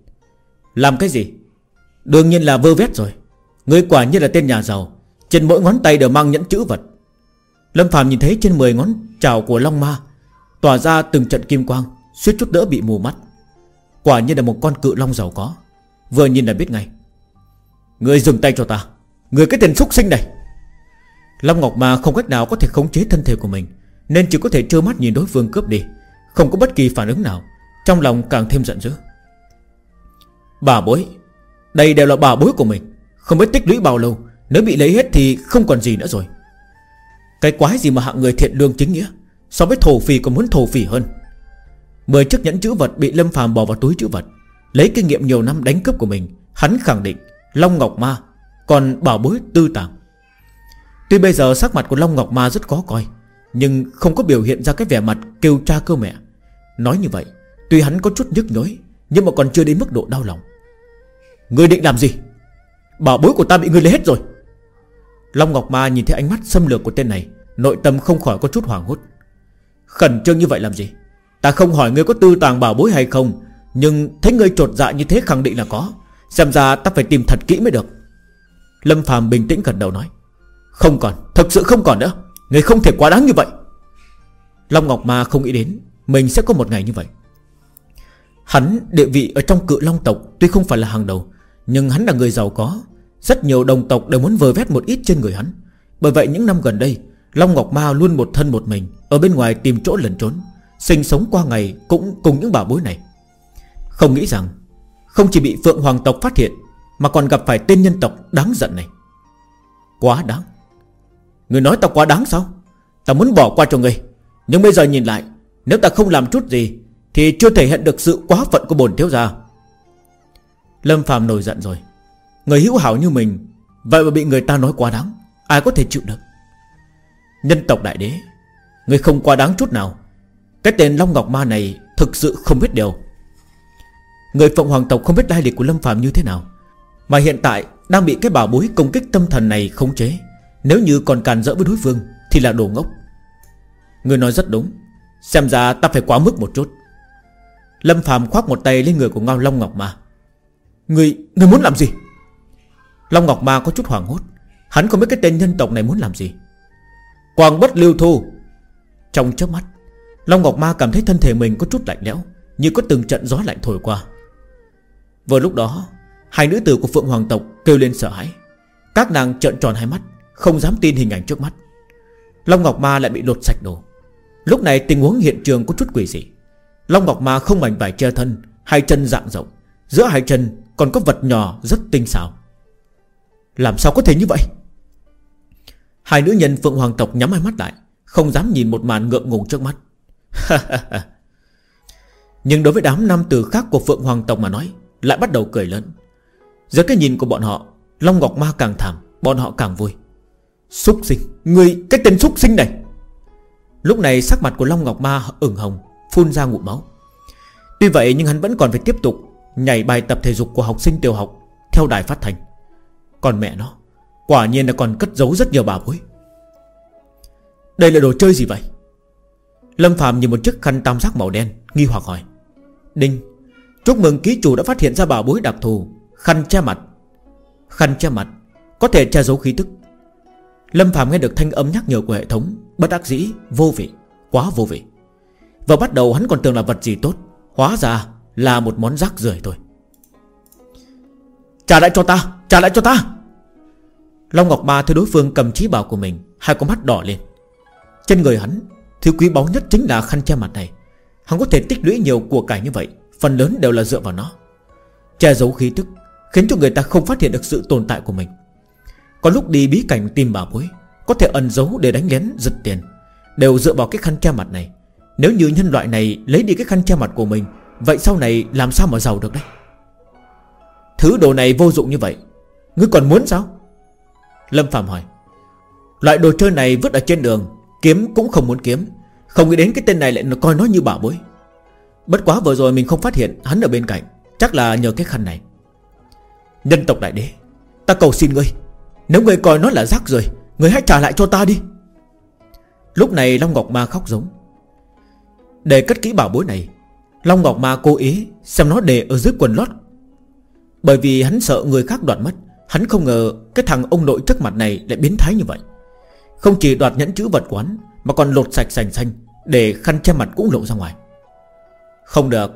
Làm cái gì? Đương nhiên là vơ vét rồi. Người quả như là tên nhà giàu. Trên mỗi ngón tay đều mang nhẫn chữ vật. Lâm phàm nhìn thấy trên 10 ngón trào của Long Ma, Tỏa ra từng trận kim quang, Suýt chút đỡ bị mù mắt. Quả như là một con cự long giàu có. Vừa nhìn là biết ngay. Người dừng tay cho ta. Người cái tên xúc sinh này. Long Ngọc Ma không cách nào có thể khống chế thân thể của mình, Nên chỉ có thể trơ mắt nhìn đối phương cướp đi, Không có bất kỳ phản ứng nào, Trong lòng càng thêm giận dữ. Bà bối, Đây đều là bà bối của mình, Không biết tích lũy bao lâu, Nếu bị lấy hết thì không còn gì nữa rồi. Cái quái gì mà hạng người thiện lương chính nghĩa, So với thổ phỉ còn muốn thổ phỉ hơn. Mười chiếc nhẫn chữ vật bị Lâm phàm bỏ vào túi chữ vật, Lấy kinh nghiệm nhiều năm đánh cướp của mình, Hắn khẳng định Long Ngọc Ma Còn bảo bối tư tàng. Tuy bây giờ sắc mặt của Long Ngọc Ma rất khó coi, Nhưng không có biểu hiện ra cái vẻ mặt kêu cha cơ mẹ. Nói như vậy, Tuy hắn có chút nhức nhối, Nhưng mà còn chưa đến mức độ đau lòng. Ngươi định làm gì? Bảo bối của ta bị ngươi lấy hết rồi. Long Ngọc Ma nhìn thấy ánh mắt xâm lược của tên này, Nội tâm không khỏi có chút hoảng hốt. Khẩn trương như vậy làm gì? Ta không hỏi ngươi có tư tàng bảo bối hay không, Nhưng thấy ngươi trột dạ như thế khẳng định là có, Xem ra ta phải tìm thật kỹ mới được. Lâm Phàm bình tĩnh gật đầu nói. Không còn, thật sự không còn nữa. Người không thể quá đáng như vậy. Long Ngọc Ma không nghĩ đến Mình sẽ có một ngày như vậy. Hắn địa vị ở trong cự long tộc Tuy không phải là hàng đầu Nhưng hắn là người giàu có. Rất nhiều đồng tộc đều muốn vờ vét một ít trên người hắn. Bởi vậy những năm gần đây Long Ngọc Ma luôn một thân một mình Ở bên ngoài tìm chỗ lẩn trốn Sinh sống qua ngày cũng cùng những bảo bối này. Không nghĩ rằng Không chỉ bị Phượng Hoàng tộc phát hiện Mà còn gặp phải tên nhân tộc đáng giận này. Quá đáng. Người nói ta quá đáng sao? Ta muốn bỏ qua cho người Nhưng bây giờ nhìn lại, Nếu ta không làm chút gì, Thì chưa thể hiện được sự quá phận của bồn thiếu gia. Lâm Phạm nổi giận rồi. Người hữu hảo như mình, Vậy mà bị người ta nói quá đáng, Ai có thể chịu được? Nhân tộc đại đế, Người không quá đáng chút nào. Cái tên Long Ngọc Ma này Thực sự không biết điều. Người phượng Hoàng tộc không biết lai lịch của Lâm Phạm như thế nào, Mà hiện tại Đang bị cái bảo bối công kích tâm thần này khống chế. Nếu như còn càn rỡ với đối phương Thì là đồ ngốc. Người nói rất đúng. Xem ra ta phải quá mức một chút. Lâm Phạm khoác một tay lên người của Ngao Long Ngọc Ma. Người, người muốn làm gì? Long Ngọc Ma có chút hoảng hốt. Hắn không biết cái tên nhân tộc này muốn làm gì. Quang bất lưu thu. Trong chớp mắt Long Ngọc Ma cảm thấy thân thể mình có chút lạnh lẽo Như có từng trận gió lạnh thổi qua. Vừa lúc đó Hai nữ tử của Phượng Hoàng tộc kêu lên sợ hãi. Các nàng trợn tròn hai mắt. Không dám tin hình ảnh trước mắt. Long Ngọc Ma lại bị lột sạch đồ. Lúc này tình huống hiện trường có chút quỷ dị. Long Ngọc Ma không mảnh vải che thân, Hai chân dạng rộng. Giữa hai chân còn có vật nhỏ rất tinh xảo. Làm sao có thể như vậy? Hai nữ nhân Phượng Hoàng tộc nhắm hai mắt lại, Không dám nhìn một màn ngượng ngùng trước mắt. Nhưng đối với đám nam tử khác của Phượng Hoàng tộc mà nói, Lại bắt đầu cười lớn. Giữa cái nhìn của bọn họ, Long Ngọc Ma càng thảm, Bọn họ càng vui. Xúc sinh. Người, cái tên xúc sinh này. Lúc này sắc mặt của Long Ngọc Ma ửng hồng, Phun ra ngụm máu. Tuy vậy nhưng hắn vẫn còn phải tiếp tục Nhảy bài tập thể dục của học sinh tiểu học Theo đài phát thanh. Còn mẹ nó, Quả nhiên là còn cất giấu rất nhiều bà bối. Đây là đồ chơi gì vậy? Lâm Phạm nhìn một chiếc khăn tam giác màu đen, Nghi hoặc hỏi. Đinh, Chúc mừng ký chủ đã phát hiện ra bảo bối đặc thù, Khăn che mặt. Khăn che mặt, Có thể che giấu khí tức. Lâm Phạm nghe được thanh âm nhắc nhở của hệ thống Bất đắc dĩ, vô vị, quá vô vị. Và bắt đầu hắn còn tưởng là vật gì tốt Hóa ra là một món rác rưởi thôi. Trả lại cho ta, trả lại cho ta! Long Ngọc Ba thấy đối phương cầm trí bảo của mình Hai con mắt đỏ lên. Trên người hắn Thứ quý báu nhất chính là khăn che mặt này. Hắn có thể tích lũy nhiều của cải như vậy Phần lớn đều là dựa vào nó. Che giấu khí tức Khiến cho người ta không phát hiện được sự tồn tại của mình. Có lúc đi bí cảnh tìm bảo bối, Có thể ẩn giấu để đánh lén, giật tiền. Đều dựa vào cái khăn che mặt này. Nếu như nhân loại này lấy đi cái khăn che mặt của mình, Vậy sau này làm sao mà giàu được đấy Thứ đồ này vô dụng như vậy. Ngươi còn muốn sao? Lâm Phạm hỏi. Loại đồ chơi này vứt ở trên đường, Kiếm cũng không muốn kiếm. Không nghĩ đến cái tên này lại coi nó như bảo bối. Bất quá vừa rồi mình không phát hiện hắn ở bên cạnh. Chắc là nhờ cái khăn này. Nhân tộc đại đế, Ta cầu xin ngươi. Nếu người coi nó là rác rồi, người hãy trả lại cho ta đi. Lúc này Long Ngọc Ma khóc giống. Để cất kỹ bảo bối này, Long Ngọc Ma cố ý Xem nó để ở dưới quần lót. Bởi vì hắn sợ người khác đoạt mất, Hắn không ngờ cái thằng ông nội trước mặt này lại biến thái như vậy. Không chỉ đoạt nhẫn chữ vật quán, Mà còn lột sạch sành xanh Để khăn che mặt cũng lộ ra ngoài. Không được,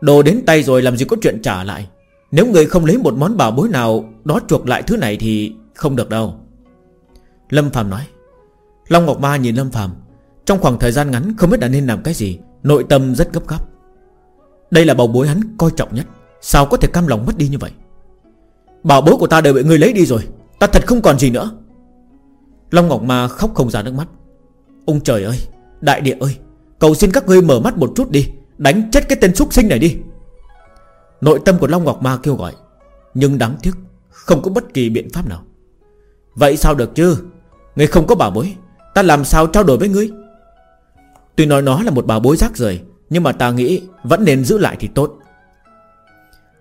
Đồ đến tay rồi làm gì có chuyện trả lại. Nếu người không lấy một món bảo bối nào Đó chuộc lại thứ này thì không được đâu. Lâm Phạm nói. Long Ngọc Ma nhìn Lâm Phạm Trong khoảng thời gian ngắn, không biết đã nên làm cái gì. Nội tâm rất gấp gáp. Đây là bảo bối hắn coi trọng nhất. Sao có thể cam lòng mất đi như vậy? Bảo bối của ta đều bị người lấy đi rồi. Ta thật không còn gì nữa. Long Ngọc Ma khóc không ra nước mắt. Ông trời ơi, Đại địa ơi, Cầu xin các ngươi mở mắt một chút đi, Đánh chết cái tên súc sinh này đi. Nội tâm của Long Ngọc Ma kêu gọi, Nhưng đáng tiếc, Không có bất kỳ biện pháp nào. Vậy sao được chứ? Ngươi không có bảo bối Ta làm sao trao đổi với ngươi? Tuy nói nó là một bảo bối rác rời Nhưng mà ta nghĩ Vẫn nên giữ lại thì tốt.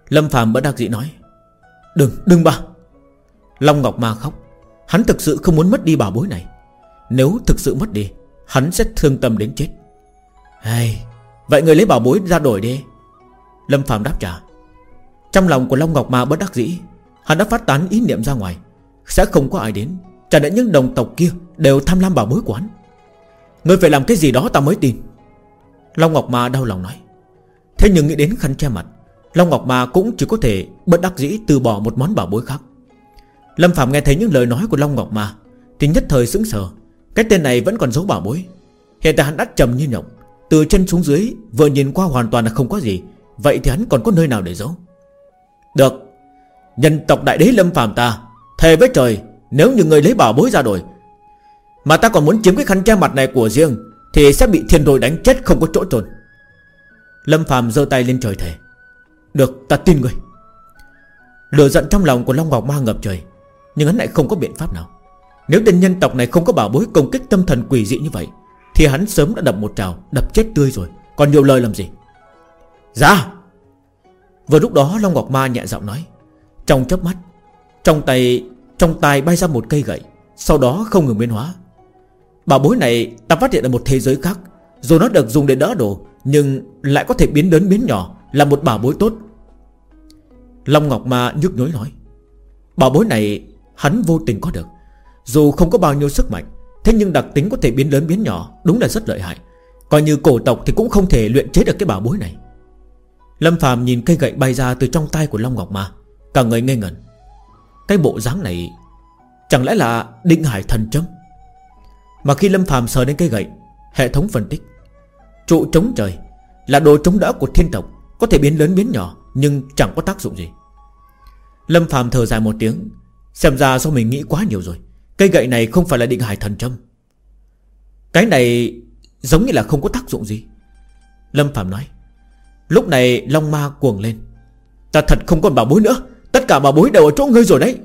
Lâm Phạm bất đắc dĩ nói Đừng, đừng ba Long Ngọc Ma khóc Hắn thực sự không muốn mất đi bảo bối này. Nếu thực sự mất đi Hắn sẽ thương tâm đến chết. Hay Vậy người lấy bảo bối ra đổi đi. Lâm Phạm đáp trả Trong lòng của Long Ngọc Ma bất đắc dĩ Hắn đã phát tán ý niệm ra ngoài. Sẽ không có ai đến. Chẳng lẽ những đồng tộc kia Đều tham lam bảo bối của hắn? Ngươi phải làm cái gì đó ta mới tin. Long Ngọc Ma đau lòng nói. Thế nhưng nghĩ đến khăn che mặt, Long Ngọc Ma cũng chỉ có thể bất đắc dĩ từ bỏ một món bảo bối khác. Lâm Phạm nghe thấy những lời nói của Long Ngọc Ma, Thì nhất thời sững sờ. Cái tên này vẫn còn giấu bảo bối. Hiện tại hắn đắt trầm như nhộng, Từ chân xuống dưới, vừa nhìn qua hoàn toàn là không có gì. Vậy thì hắn còn có nơi nào để giấu? Được, Nhân tộc đại đế Lâm Phạm ta Thề với trời, Nếu như người lấy bảo bối ra rồi, Mà ta còn muốn chiếm cái khăn che mặt này của riêng, Thì sẽ bị thiên đồi đánh chết không có chỗ trồn Lâm Phạm giơ tay lên trời thề, Được, ta tin người Lửa giận trong lòng của Long Ngọc Ma ngập trời, Nhưng hắn lại không có biện pháp nào. Nếu tên nhân tộc này không có bảo bối công kích tâm thần quỷ dị như vậy, Thì hắn sớm đã đập một trào, Đập chết tươi rồi, Còn nhiều lời làm gì? Ra Vừa lúc đó Long Ngọc Ma nhẹ giọng nói, Trong chớp mắt, Trong tay trong tay bay ra một cây gậy, Sau đó không ngừng biến hóa. Bảo bối này ta phát hiện ở một thế giới khác, Dù nó được dùng để đỡ đồ, Nhưng lại có thể biến lớn biến nhỏ, Là một bảo bối tốt. Long Ngọc Ma nhức nhối nói, Bảo bối này hắn vô tình có được, Dù không có bao nhiêu sức mạnh, Thế nhưng đặc tính có thể biến lớn biến nhỏ, Đúng là rất lợi hại. Coi như cổ tộc thì cũng không thể luyện chế được cái bảo bối này. Lâm Phạm nhìn cây gậy bay ra từ trong tay của Long Ngọc Ma, Cả người ngây ngẩn. Cái bộ dáng này Chẳng lẽ là định hải thần châm Mà khi Lâm phàm sờ đến cây gậy, Hệ thống phân tích, Trụ chống trời Là đồ chống đỡ của thiên tộc, Có thể biến lớn biến nhỏ, Nhưng chẳng có tác dụng gì. Lâm phàm thở dài một tiếng, Xem ra do mình nghĩ quá nhiều rồi Cây gậy này không phải là định hải thần châm Cái này Giống như là không có tác dụng gì. Lâm Phạm nói, Lúc này Long Ma cuồng lên, Ta thật không còn bảo bối nữa. Tất cả bảo bối đều ở chỗ ngươi rồi đấy.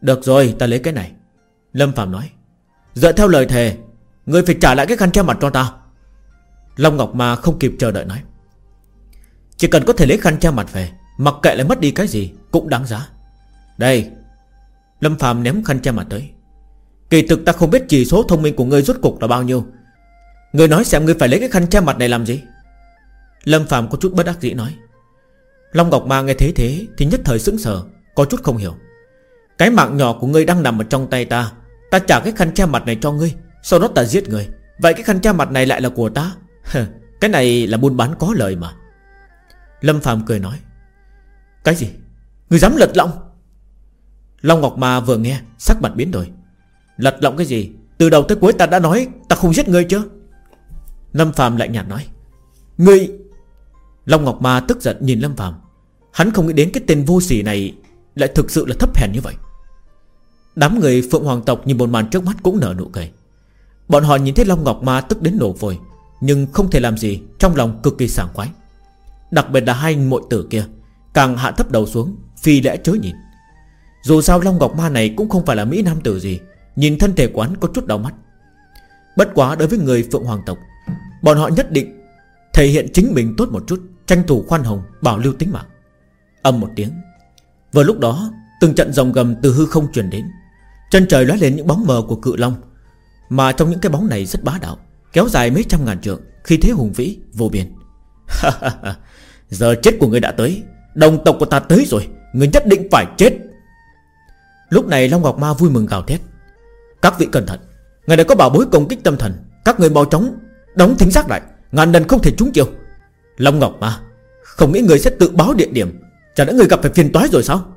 Được rồi, ta lấy cái này. Lâm Phạm nói. Dựa theo lời thề, Ngươi phải trả lại cái khăn che mặt cho ta. Long Ngọc Ma không kịp chờ đợi nói. Chỉ cần có thể lấy khăn che mặt về, Mặc kệ lại mất đi cái gì, Cũng đáng giá. Đây. Lâm Phạm ném khăn che mặt tới. Kỳ thực ta không biết chỉ số thông minh của ngươi rốt cục là bao nhiêu. Ngươi nói xem ngươi phải lấy cái khăn che mặt này làm gì? Lâm Phạm có chút bất đắc dĩ nói. Long Ngọc Ma nghe thế thế Thì nhất thời sững sờ, Có chút không hiểu. Cái mạng nhỏ của ngươi đang nằm ở trong tay ta Ta trả cái khăn che mặt này cho ngươi, Sau đó ta giết ngươi Vậy cái khăn che mặt này lại là của ta? Cái này là buôn bán có lời mà. Lâm Phạm cười nói, Cái gì? Ngươi dám lật lọng? Long Ngọc Ma vừa nghe, Sắc mặt biến đổi. Lật lọng cái gì? Từ đầu tới cuối ta đã nói Ta không giết ngươi chứ Lâm Phạm lạnh nhạt nói, Ngươi Long Ngọc Ma tức giận nhìn Lâm Phạm Hắn không nghĩ đến cái tên vô sỉ này Lại thực sự là thấp hèn như vậy. Đám người Phượng Hoàng tộc nhìn một màn trước mắt cũng nở nụ cười. Bọn họ nhìn thấy Long Ngọc Ma tức đến nổ vội Nhưng không thể làm gì, Trong lòng cực kỳ sảng khoái. Đặc biệt là hai mội tử kia, Càng hạ thấp đầu xuống, Phi lẽ chớ nhìn. Dù sao Long Ngọc Ma này cũng không phải là Mỹ Nam tử gì, Nhìn thân thể quán có chút đau mắt. Bất quá đối với người Phượng Hoàng tộc, Bọn họ nhất định Thể hiện chính mình tốt một chút. Tranh thủ khoan hồng bảo lưu tính mạng. Âm một tiếng. Vừa lúc đó, từng trận dòng gầm từ hư không truyền đến. Chân trời lóe lên những bóng mờ của cự long, Mà trong những cái bóng này rất bá đạo, Kéo dài mấy trăm ngàn trượng, Khi thế hùng vĩ, vô biên. Giờ chết của người đã tới, Đồng tộc của ta tới rồi, Người nhất định phải chết. Lúc này Long Ngọc Ma vui mừng gào thét. Các vị cẩn thận, Người này có bảo bối công kích tâm thần, Các người mau chóng Đóng thính giác lại, Ngàn lần không thể trúng chiêu Long Ngọc mà. Không nghĩ người sẽ tự báo địa điểm. Chả đã người gặp phải phiền toái rồi sao?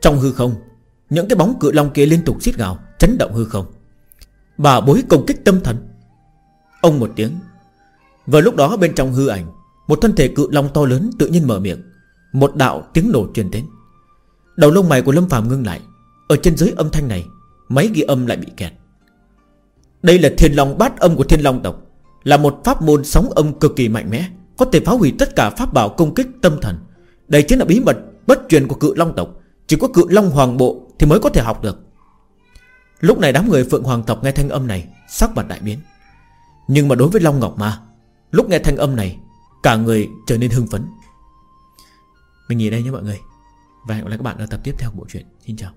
Trong hư không, Những cái bóng cự long kia liên tục xít gào, Chấn động hư không. Bà bối công kích tâm thần. Ông một tiếng. Vừa lúc đó bên trong hư ảnh, Một thân thể cự long to lớn tự nhiên mở miệng. Một đạo tiếng nổ truyền đến. Đầu lông mày của Lâm Phàm ngưng lại. Ở trên dưới âm thanh này, Máy ghi âm lại bị kẹt. Đây là thiên long bát âm của thiên long tộc. Là một pháp môn sóng âm cực kỳ mạnh mẽ, Có thể phá hủy tất cả pháp bảo công kích tâm thần. Đây chính là bí mật bất truyền của cự long tộc. Chỉ có cự long hoàng bộ Thì mới có thể học được. Lúc này đám người phượng hoàng tộc nghe thanh âm này, Sắc mặt đại biến. Nhưng mà đối với Long Ngọc Ma, Lúc nghe thanh âm này, Cả người trở nên hưng phấn. Mình nghỉ đây nhé mọi người. Và hẹn gặp lại các bạn ở tập tiếp theo của bộ truyện. Xin chào.